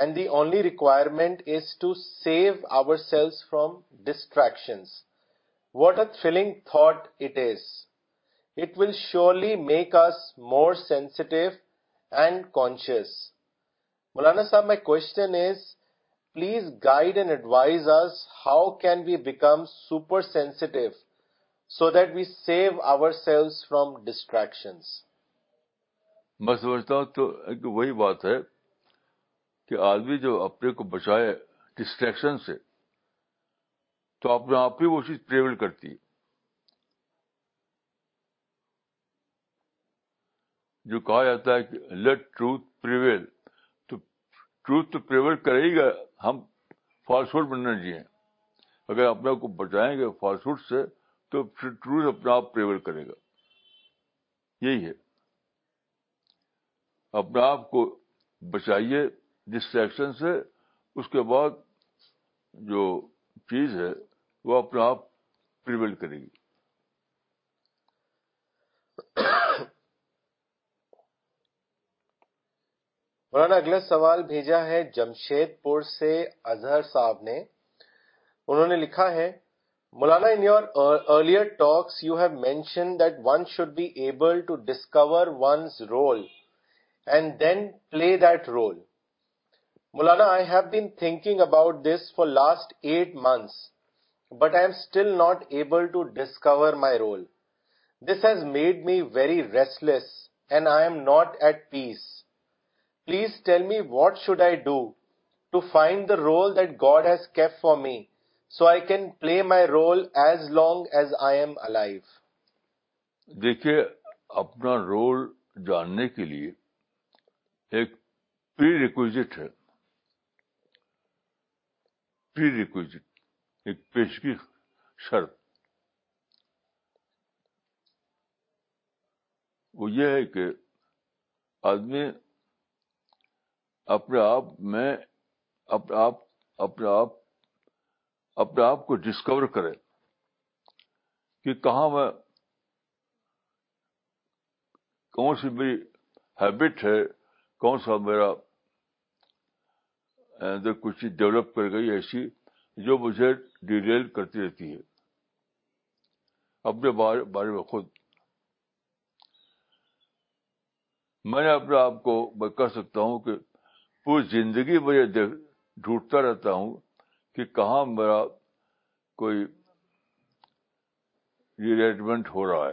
and the only requirement is to save our selves from distraction as it will surely make us more sensitive and conscious Maulana صاحب my question is please guide and advise us how can we become super sensitive so that we save our self from distraction میں سمجھتا ہوں تو وہی بات ہے کہ آدمی جو اپنے کو بچائے ڈسٹریکشن سے تو اپنے آپ ہی وہ چیز ٹریول کرتی ہے جو کہا جاتا ہے کہ لیٹ ٹروتھ پریویل تو ٹروتھ تو پریویل کرے ہی گا ہم فالسوڈ بننا جی ہیں اگر اپنے کو بچائیں گے فالسوڈ سے تو ٹروتھ اپنا آپ کرے گا یہی ہے اپنا آپ کو بچائیے ڈسٹریکشن سے اس کے بعد جو چیز ہے وہ اپنا آپ کرے گی انہوں نے اگلا سوال بھیجا ہے جمشید پور سے اظہر صاحب نے انہوں نے لکھا ہے Maulana, in your earlier talks, you have mentioned that one should be able to discover one's role and then play that role. Maulana, I have been thinking about this for last 8 months, but I am still not able to discover my role. This has made me very restless and I am not at peace. Please tell me what should I do to find the role that God has kept for me so I can play my role as long as I am a دیکھیے اپنا role جاننے کے لیے ایک پری requisite ہے پری ایک شرط وہ یہ ہے کہ آدمی اپنے آپ میں اپنے آپ اپنے آپ اپنے آپ کو ڈسکور کرے کہ کہاں میں کون سی میری ہیبٹ ہے کون سا میرا اندر کچھ چیز ڈیولپ کر گئی ایسی جو مجھے ڈیٹیل کرتی رہتی ہے اپنے بارے بارے میں خود میں نے اپنے آپ کو میں کہہ سکتا ہوں کہ پوری زندگی میں ڈھونڈتا رہتا ہوں کہ کہاں میرا کوئی ریلیٹمنٹ ہو رہا ہے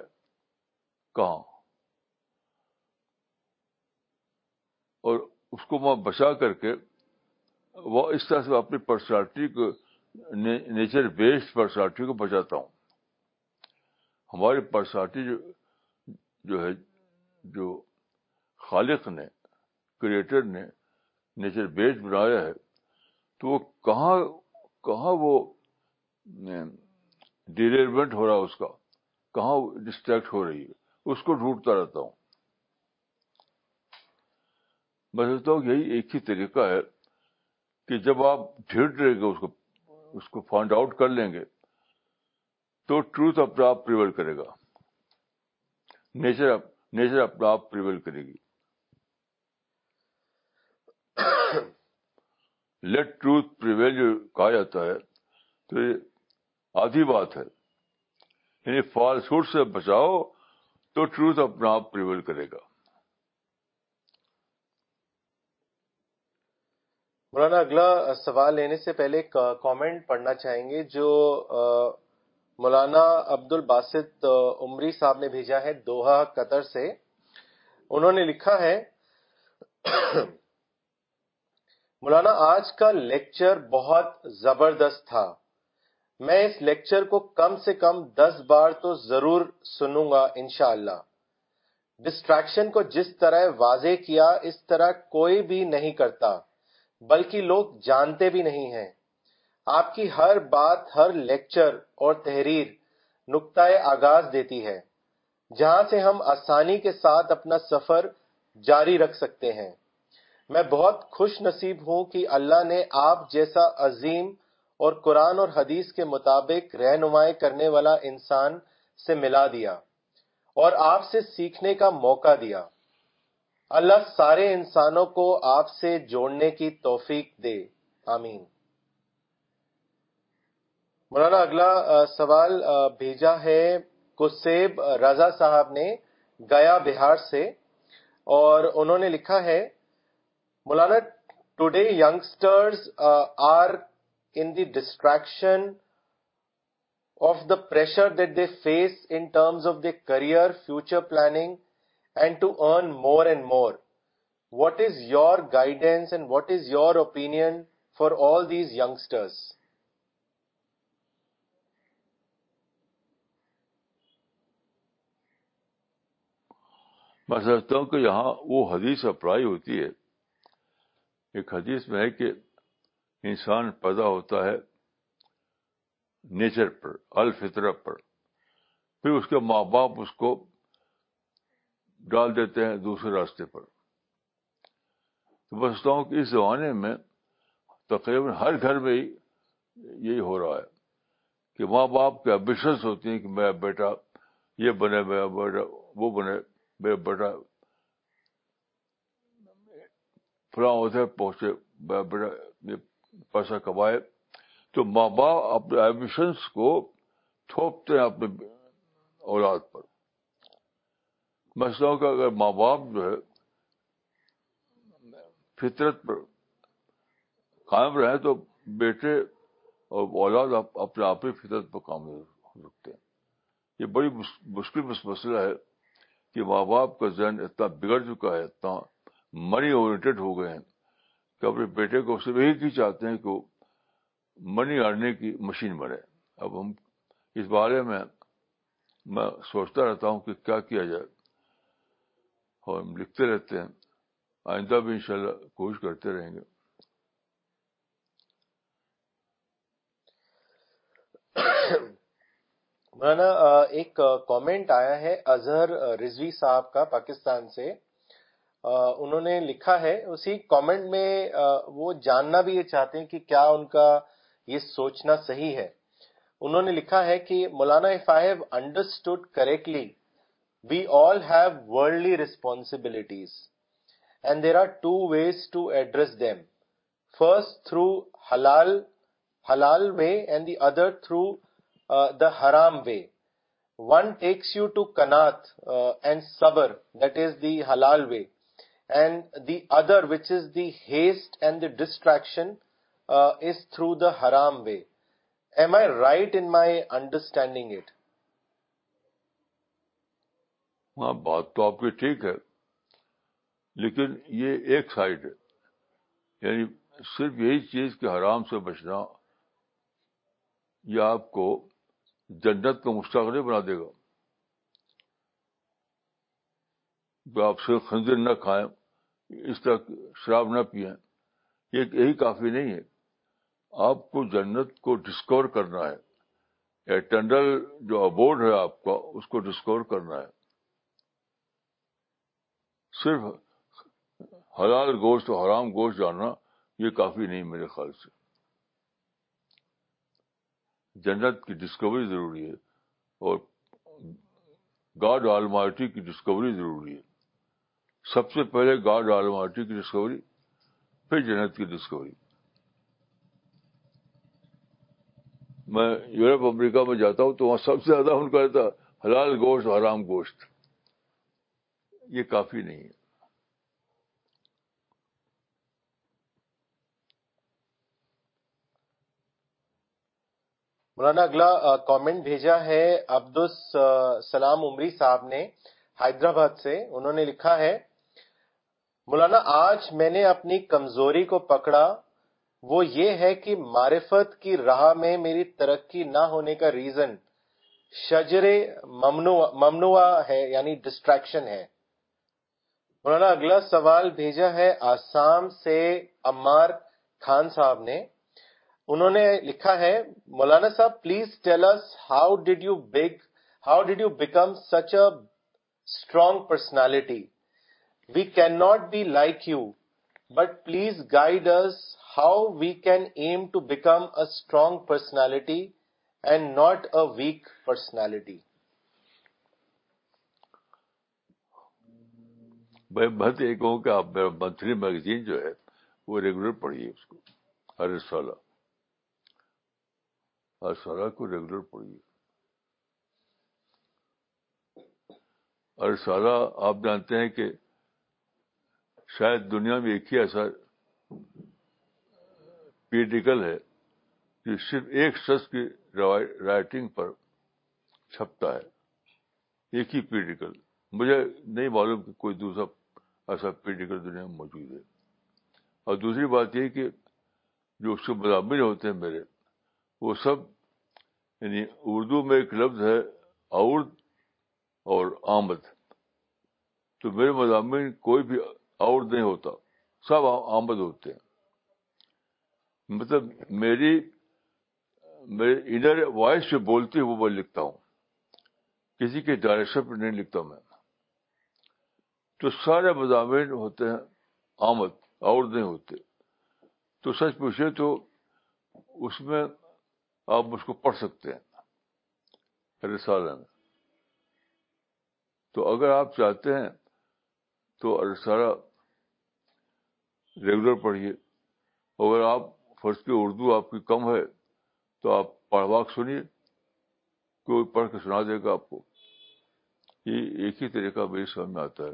کہاں اور اس کو میں بچا کر کے وہ اس طرح سے اپنی پرسنالٹی کو نیچر بیسڈ پرسنالٹی کو بچاتا ہوں ہماری پرسنالٹی جو جو ہے جو خالق نے کریٹر نے نیچر بیسڈ بنایا ہے تو وہ کہاں کہاں وہ ڈیریلمنٹ ہو رہا اس کا کہاں ڈسٹریکٹ ہو رہی ہے اس کو ڈھونڈتا رہتا ہوں میں سمجھتا ہوں یہی ایک ہی طریقہ ہے کہ جب آپ ڈھیر رہے گے اس کو اس کو فائنڈ آؤٹ کر لیں گے تو ٹروتھ اپنا آپ پریویل کرے گا نیچر نیچر اپنا آپ پریویل کرے گی لیٹ ٹروتھ پریویل کہا جاتا ہے تو یہ آدھی بات ہے یعنی فالس ہوڈ سے بچاؤ تو ٹروتھ اپنا آپ پریویل کرے گا مولانا اگلا سوال لینے سے پہلے کامنٹ پڑھنا چاہیں گے جو مولانا عبد الباسط عمری صاحب نے بھیجا ہے دوہا قطر سے انہوں نے لکھا ہے مولانا آج کا لیکچر بہت زبردست تھا میں اس لیکچر کو کم سے کم دس بار تو ضرور سنوں گا انشاءاللہ اللہ ڈسٹریکشن کو جس طرح واضح کیا اس طرح کوئی بھی نہیں کرتا بلکہ لوگ جانتے بھی نہیں ہیں آپ کی ہر بات ہر لیکچر اور تحریر نقطۂ آغاز دیتی ہے جہاں سے ہم آسانی کے ساتھ اپنا سفر جاری رکھ سکتے ہیں میں بہت خوش نصیب ہوں کہ اللہ نے آپ جیسا عظیم اور قرآن اور حدیث کے مطابق رہنمائی کرنے والا انسان سے ملا دیا اور آپ سے سیکھنے کا موقع دیا اللہ سارے انسانوں کو آپ سے جوڑنے کی توفیق دے آمین مولانا اگلا سوال بھیجا ہے کسیب رضا صاحب نے گیا بہار سے اور انہوں نے لکھا ہے مولانا today youngsters are in the distraction of the pressure that they face in terms of the career future planning and to earn more and more what is your guidance and what is your opinion for all these youngsters میں سمجھتا ہوں کہ یہاں وہ حدیث apply ہوتی ہے ایک حدیث میں ہے کہ انسان پیدا ہوتا ہے نیچر پر الفطرت پر پھر اس اس کے ماں باپ کو ڈال دیتے ہیں دوسرے راستے پر بچتا ہوں کہ اس زمانے میں تقریباً ہر گھر میں ہی یہی ہو رہا ہے کہ ماں باپ کے ایمبیشنس ہوتی ہیں کہ میرا بیٹا یہ بنے میرا بیٹا وہ بنے میرا بیٹا فلاں پہنچے پیسہ کمائے تو ماں باپ اپنے کو تھوپتے ہیں اپنے اولاد پر مسئلہ اگر ماں باپ جو ہے فطرت پر قائم رہے تو بیٹے اور اولاد اپنے آپ ہی فطرت پر کام رکھتے ہیں یہ بڑی مشکل مسئلہ ہے کہ ماں باپ کا ذہن اتنا بگڑ چکا ہے اتنا منی اور اپنے بیٹے کو صرف ایک ہی چاہتے ہیں کہ منی ارنگ کی مشین بنے اب ہم اس بارے میں میں سوچتا رہتا ہوں کہ کیا کیا جائے اور ہم لکھتے رہتے ہیں آئندہ بھی انشاءاللہ کوشش کرتے رہیں گے مولانا ایک کامنٹ آیا ہے اظہر رضوی صاحب کا پاکستان سے انہوں نے لکھا ہے اسی کامنٹ میں وہ جاننا بھی یہ چاہتے ہیں کہ کیا ان کا یہ سوچنا صحیح ہے انہوں نے لکھا ہے کہ مولانا if I have understood correctly we all have worldly responsibilities and there are two ways to address them first through حلال حلال way and the other through the حرام way one takes you to کنات and سبر that is the حلال way and the other which is the haste and the distraction is through the حرام way am I right in my understanding it ہاں بات تو آپ کی ٹھیک ہے لیکن یہ ایک سائڈ ہے یعنی صرف یہی چیز کے حرام سے بچنا یہ آپ کو جنت کو مستقبل بنا دے گا آپ سے خنجن نہ کھائیں اس طرح شراب نہ پیے یہی کافی نہیں ہے آپ کو جنت کو ڈسکور کرنا ہے ٹنڈل جو ابورڈ ہے آپ کا اس کو ڈسکور کرنا ہے صرف حلال گوشت حرام گوشت جانا یہ کافی نہیں میرے خیال سے جنت کی ڈسکوری ضروری ہے اور گاڈ آل کی ڈسکوری ضروری ہے سب سے پہلے گاڈ آلماٹی کی ڈسکوری پھر جنت کی ڈسکوری میں یورپ امریکہ میں جاتا ہوں تو وہاں سب سے زیادہ ان کا رہتا حلال گوشت حرام گوشت یہ کافی نہیں ہے مولانا اگلا کامنٹ بھیجا ہے عبدالسلام عمری صاحب نے حیدرآباد سے انہوں نے لکھا ہے مولانا آج میں نے اپنی کمزوری کو پکڑا وہ یہ ہے کہ معرفت کی راہ میں میری ترقی نہ ہونے کا ریزن ممنوع ہے یعنی ڈسٹریکشن ہے مولانا اگلا سوال بھیجا ہے آسام سے عمار خان صاحب نے انہوں نے لکھا ہے مولانا صاحب please tell us how did you big how did you become such a strong personality we can not be like you but please guide us how we can aim to become a strong personality and not a weak personality میں بہت یہ کہوں کہ آپ میرا monthly magazine جو ہے وہ ریگولر پڑھیے اس کو ہر ہر سالہ کو ریگولر پڑھیے ہر سالہ آپ جانتے ہیں کہ شاید دنیا میں ایک ہی ایسا پیڈیکل ہے جو صرف ایک شخص کی رائٹنگ پر چھپتا ہے ایک ہی پیڈیکل مجھے نہیں معلوم کہ کوئی دوسرا ایسا پیڈیکل دنیا میں موجود ہے اور دوسری بات یہ کہ جو اس مضامین ہوتے ہیں میرے وہ سب یعنی اردو میں ایک لفظ ہے ارد اور آمد تو میرے مضامین کوئی بھی اور نہیں ہوتا سب آمد ہوتے ہیں مطلب میری انر وائس جو بولتے وہ میں لکھتا ہوں کسی کے ڈائریکشن پہ نہیں لکھتا میں تو سارے مضامین ہوتے ہیں آمد اور نہیں ہوتے تو سچ پوچھے تو اس میں آپ مجھ کو پڑھ سکتے ہیں رسالہ میں تو اگر آپ چاہتے ہیں تو رسالہ ریگولر پڑھیے اگر آپ فرض کے اردو آپ کی کم ہے تو آپ پڑھوا سنیے کوئی پڑھ کے سنا دے گا آپ کو یہ ایک ہی طریقہ میری سمجھ میں آتا ہے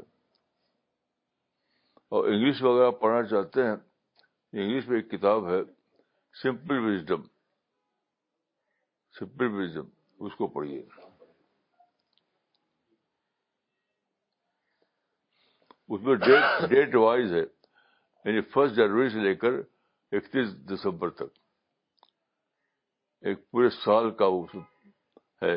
اور انگلش وغیرہ آپ پڑھنا چاہتے ہیں انگلش میں ایک کتاب ہے سمپل وزڈم سمپل وزڈم اس کو پڑھیے اس میں ڈیٹ وائز ہے یعنی فرسٹ جنوری سے لے کر اکتیس دسمبر تک ایک پورے سال کا وہ ہے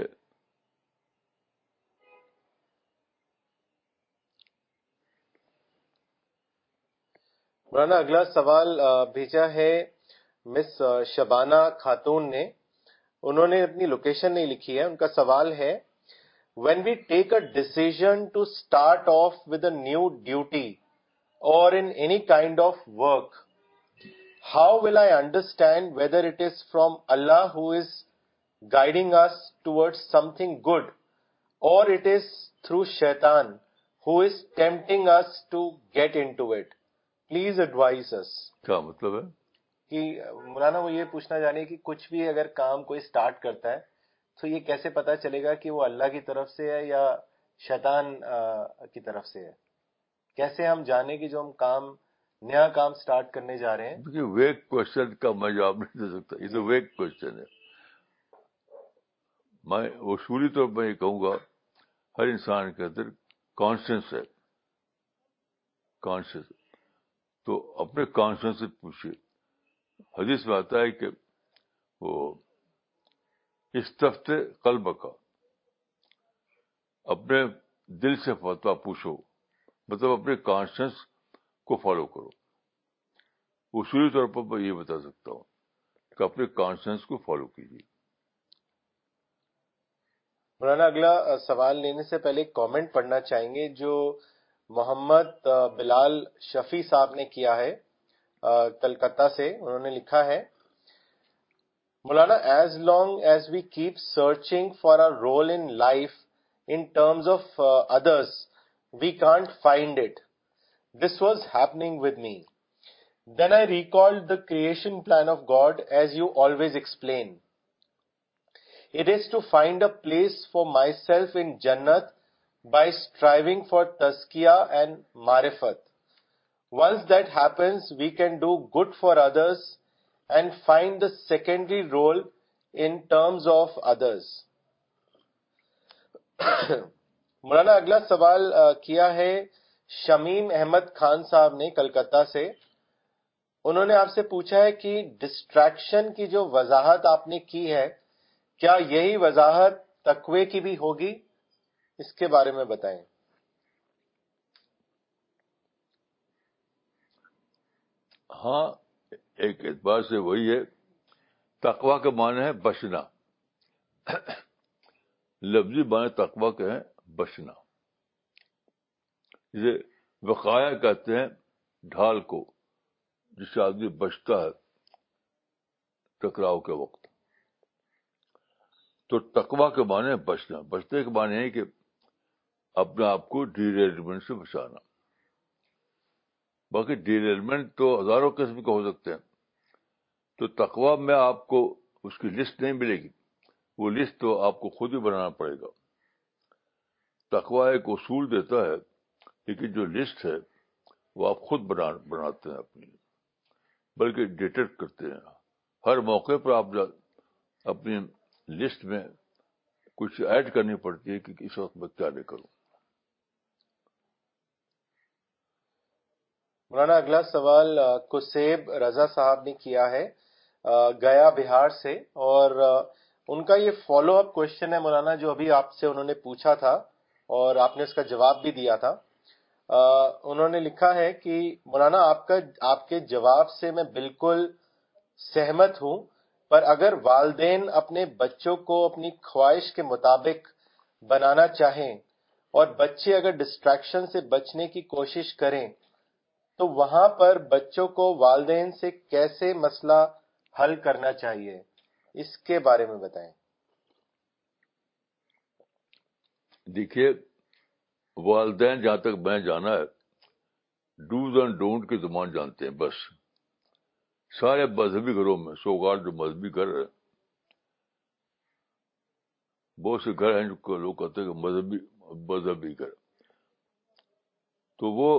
مولانا اگلا سوال بھیجا ہے مس شبانہ خاتون نے انہوں نے اپنی لوکیشن نہیں لکھی ہے ان کا سوال ہے when we take a decision to start off with a new duty in any kind of work how will I understand whether it from Allah ہوگنگ good or it is through Shaitan ہوگ to get into it please advise us کیا مطلب ہے کہ مولانا وہ یہ پوچھنا جانے کہ کچھ بھی اگر کام کوئی اسٹارٹ کرتا ہے تو یہ کیسے پتا چلے گا کہ وہ اللہ کی طرف سے ہے یا شیطان کی طرف سے ہے کیسے ہم جانے کہ جو ہم کام نیا کام سٹارٹ کرنے جا رہے ہیں کیونکہ ویک میں جواب نہیں دے سکتا یہ تو ویک ہے میں وصولی طور پر یہ کہوں گا ہر انسان کے اندر کانشنس ہے کانشنس تو اپنے کانشنس سے پوچھے حدیث میں آتا ہے کہ وہ اس ہفتے قلب کا اپنے دل سے فتوا پوچھو مطلب اپنے کانشنس کو فالو کرو اصولی طور پر میں یہ بتا سکتا ہوں کہ اپنے کانشنس کو فالو کیجیے مولانا اگلا سوال لینے سے پہلے ایک کامنٹ پڑھنا چاہیں گے جو محمد بلال شفیع صاحب نے کیا ہے کلکتہ سے انہوں نے لکھا ہے مولانا as long as we keep searching for our role in life in terms of others we can't find it this was happening with me then I recall the creation plan of God as you always explain it is to find a place for myself in جنت by striving for تسکیا and مارفت that happiness we can do good for others and find the secondary role in terms of others مولانا اگلا سوال کیا ہے شمیم احمد خان صاحب نے کلکتہ سے انہوں نے آپ سے پوچھا ہے کہ ڈسٹریکشن کی جو وضاحت آپ نے کی ہے کیا یہی وضاحت تقوی کی بھی ہوگی اس کے بارے میں بتائیں ہاں ایک اعتبار سے وہی ہے تقوا کا معنی ہے بچنا لفظی معنی تقوا کے ہیں بچنا بقایا کہتے ہیں ڈھال کو جس سے آدمی بچتا ہے ٹکراؤ کے وقت تو تکوا کے معنی بچنا بچنے کے معنی ہے کہ اپنے آپ کو ڈیریلمنٹ سے بچانا باقی ڈیریلمنٹ تو ہزاروں قسم کے ہو سکتے ہیں تو تقوا میں آپ کو اس کی لسٹ نہیں ملے گی وہ لسٹ تو آپ کو خود ہی بنانا پڑے گا تقوا ایک اصول دیتا ہے لیکن جو لسٹ ہے وہ آپ خود بناتے ہیں اپنی بلکہ ڈیٹیکٹ کرتے ہیں ہر موقع پر آپ اپنی لسٹ میں کچھ ایڈ کرنی پڑتی ہے کہ اس وقت میں کیا کروں مولانا اگلا سوال کسیب رضا صاحب نے کیا ہے گیا بہار سے اور ان کا یہ فالو اپ کوشچن ہے مولانا جو ابھی آپ سے انہوں نے پوچھا تھا اور آپ نے اس کا جواب بھی دیا تھا انہوں نے لکھا ہے کہ مولانا آپ کا آپ کے جواب سے میں بالکل سہمت ہوں پر اگر والدین اپنے بچوں کو اپنی خواہش کے مطابق بنانا چاہیں اور بچے اگر ڈسٹریکشن سے بچنے کی کوشش کریں تو وہاں پر بچوں کو والدین سے کیسے مسئلہ حل کرنا چاہیے اس کے بارے میں بتائیں دیکھیے والدین جہاں تک میں جانا ہے ڈوز اینڈ ڈونٹ کی زبان جانتے ہیں بس سارے مذہبی گھروں میں سوگار جو مذہبی گھر ہے بہت سے گھر ہیں جو لوگ کہتے ہیں کہ مذہبی مذہبی گھر تو وہ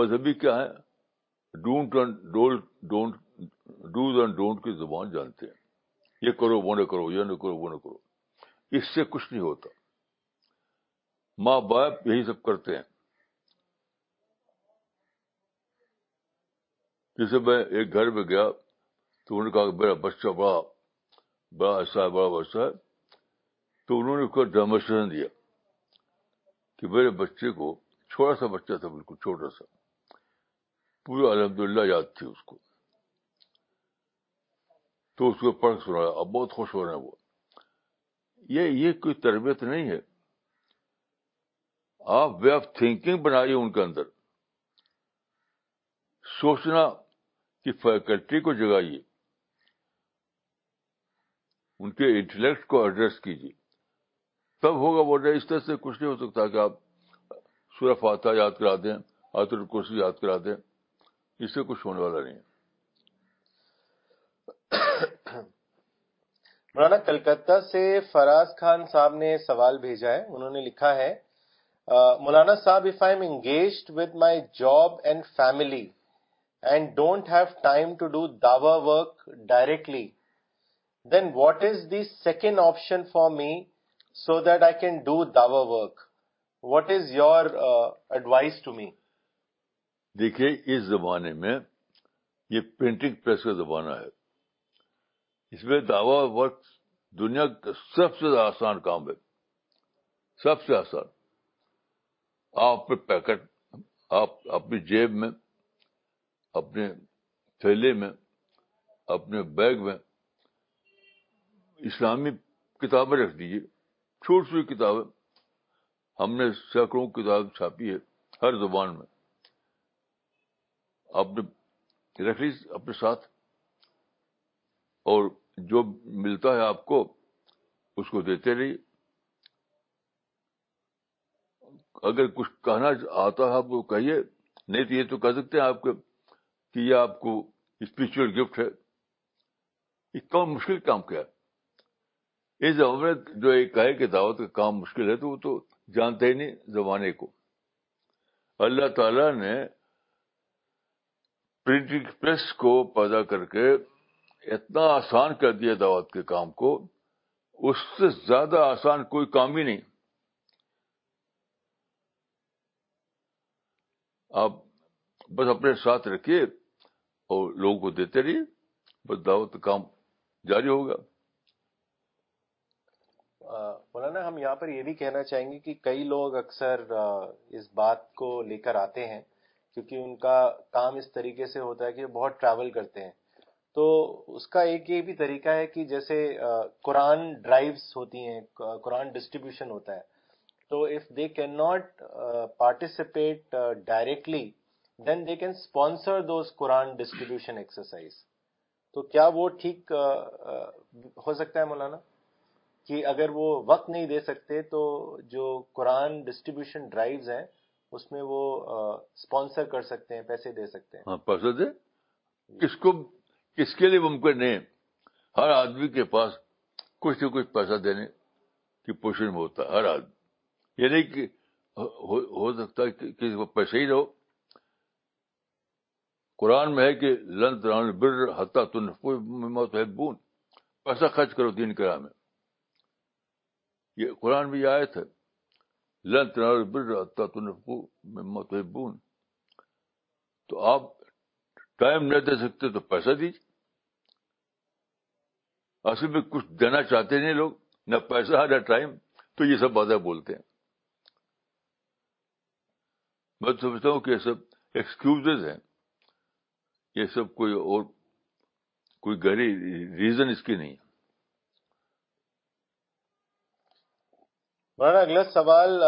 مذہبی کیا ہے don't and don't dos and don't کی زبان جانتے ہیں یہ کرو وہ نہ کرو یہ نہ کرو وہ نہ کرو اس سے کچھ نہیں ہوتا ماں باپ یہی سب کرتے ہیں جیسے میں ایک گھر میں گیا تو انہوں نے کہا کہ میرا بچہ بڑا بڑا ایسا اچھا ہے بڑا ویسا ہے تو انہوں نے اس کو ڈیمونسٹریشن دیا کہ میرے بچے کو چھوٹا سا بچہ تھا بالکل چھوٹا سا پورا الحمد للہ یاد تھی اس کو تو اس کو پڑھ سنایا اب بہت خوش ہو رہے ہیں وہ یہ یہ کوئی تربیت نہیں ہے آپ وے آف تھنکنگ بنائیے ان کے اندر سوچنا کی فیکلٹی کو جگائیے ان کے انٹلیکٹ کو ایڈریس کیجیے تب ہوگا وہ اس طرح سے کچھ نہیں ہو سکتا کہ آپ سورہ آتا یاد کرا دیں آتر کرسی یاد کرا دیں اس سے کچھ ہونے والا نہیں ہے مولانا کلکتہ سے فراز خان صاحب نے سوال بھیجا ہے انہوں نے لکھا ہے مولانا صاحب if I am engaged with my job and family and don't have time to do Dawa work directly then what is the second option for me so that I can do Dawa work what is your advise to me دیکھیے اس زمانے میں یہ printing press کا زمانہ ہے اس میں دعوی وقت دنیا کا سب سے آسان کام ہے سب سے آسان آپ اپنے پیکٹ آپ اپنی جیب میں اپنے تھیلے میں اپنے بیگ میں اسلامی کتابیں رکھ دیجیے چھوٹی سی کتابیں ہم نے سینکڑوں کتاب چھاپی ہے ہر زبان میں آپ نے رکھ لی اپنے ساتھ اور جو ملتا ہے آپ کو اس کو دیتے رہیے اگر کچھ کہنا آتا ہے آپ کو کہیے نہیں تو یہ تو کہہ سکتے ہیں آپ کے کہ یہ آپ کو اسپرچل گفٹ ہے کام مشکل کام کیا ہے اس میں جو کہے کہ دعوت کا کام مشکل ہے تو وہ تو جانتے ہی نہیں زمانے کو اللہ تعالی نے پرنٹنگ پریس کو پیدا کر کے اتنا آسان کر دیا دعوت کے کام کو اس سے زیادہ آسان کوئی کام ہی نہیں آپ بس اپنے ساتھ رکھیے اور لوگوں کو دیتے رہیے بس دعوت کام جاری ہوگا مولانا ہم یہاں پر یہ بھی کہنا چاہیں گے کہ کئی لوگ اکثر اس بات کو لے کر آتے ہیں کیونکہ ان کا کام اس طریقے سے ہوتا ہے کہ بہت ٹریول کرتے ہیں تو اس کا ایک یہ بھی طریقہ ہے کہ جیسے قرآن ڈرائیوز ہوتی ہیں قرآن ڈسٹریبیوشن ہوتا ہے تو if they can not participate directly then they can sponsor those Quran distribution exercise تو کیا وہ ٹھیک ہو سکتا ہے مولانا کہ اگر وہ وقت نہیں دے سکتے تو جو قرآن ڈسٹریبیوشن ڈرائیوز ہیں اس میں وہ اسپانسر کر سکتے ہیں پیسے دے سکتے ہیں ہاں، جی، کو اس کے لیے ممکن نہیں ہر آدمی کے پاس کچھ نہ کچھ پیسہ دینے کی پوزیشن میں ہوتا ہر آدمی یہ نہیں کہ ہو سکتا کہ کسی کو پیسے ہی رہو قرآن میں ہے کہ لنت بون پیسہ خرچ کرو دین دینکرا میں یہ قرآن بھی یہ آئے تھے لنت تو آپ ٹائم نہ دے سکتے تو پیسہ دیجیے اصل میں کچھ دینا چاہتے نہیں لوگ نہ پیسہ نہ ٹائم تو یہ سب باتیں بولتے ہیں میں سمجھتا ہوں کہ یہ سب ایکسکیوز ہیں یہ سب کوئی اور کوئی گہری ریزن اس کی نہیں ہے مولانا اگلا سوال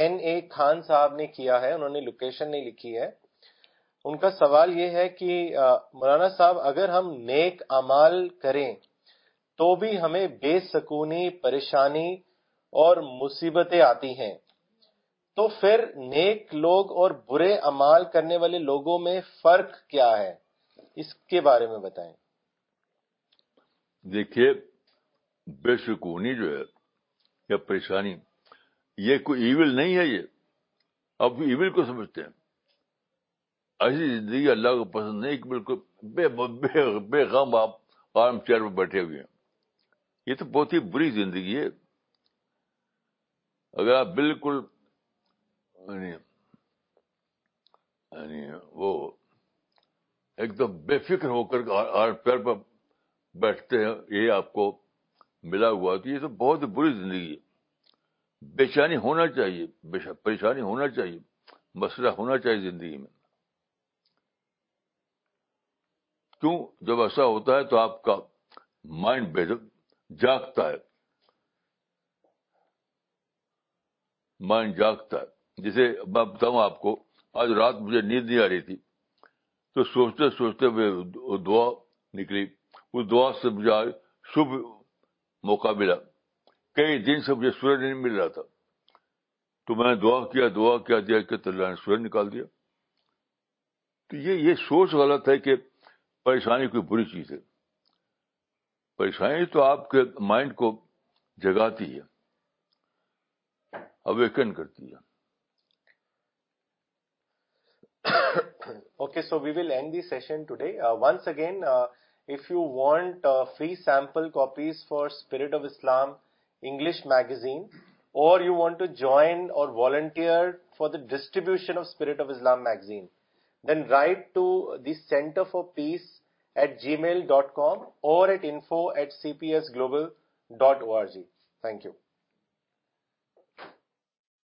این اے خان صاحب نے کیا ہے انہوں نے لوکیشن نہیں لکھی ہے ان کا سوال یہ ہے کہ مولانا صاحب اگر ہم نیک امال کریں تو بھی ہمیں بے سکونی پریشانی اور مصیبتیں آتی ہیں تو پھر نیک لوگ اور برے امال کرنے والے لوگوں میں فرق کیا ہے اس کے بارے میں بتائیں دیکھیے بے سکونی جو ہے یا پریشانی یہ کوئی ایول نہیں ہے یہ اب ایول کو سمجھتے ہیں ایسی زندگی اللہ کو پسند نہیں بالکل بے بے, بے غم آپ آرام چیئر پہ بیٹھے ہوئے ہیں یہ تو بہت ہی بری زندگی ہے اگر آپ بالکل یعنی, یعنی وہ ایک دم بے فکر ہو کر پیر پر بیٹھتے ہیں یہ آپ کو ملا ہوا تو یہ تو بہت بری زندگی ہے بےچانی ہونا چاہیے پریشانی ہونا چاہیے مسئلہ ہونا چاہیے زندگی میں کیوں جب ایسا ہوتا ہے تو آپ کا مائنڈ جاگتا ہے مائنڈ جاگتا ہے جیسے میں بتاؤں آپ کو آج رات مجھے نیند نہیں آ رہی تھی تو سوچتے سوچتے ہوئے دعا نکلی اس دعا سے مجھے آج موقع ملا کئی دن سے مجھے سورج نہیں مل رہا تھا تو میں نے دعا کیا دعا کیا دیا کہ اللہ نے سورج نکال دیا تو یہ یہ سوچ غلط ہے کہ پریشانی کوئی بری چیز ہے پریشانی تو آپ کے مائنڈ کو جگاتی ہے اویکن کرتی ہے okay so we will end the session today once again if you want free sample copies for spirit of Islam English magazine or you want to join or volunteer for the distribution of spirit of Islam magazine then write to the centre for peace at gmail dot com or at info at C P S global dot O R G thank you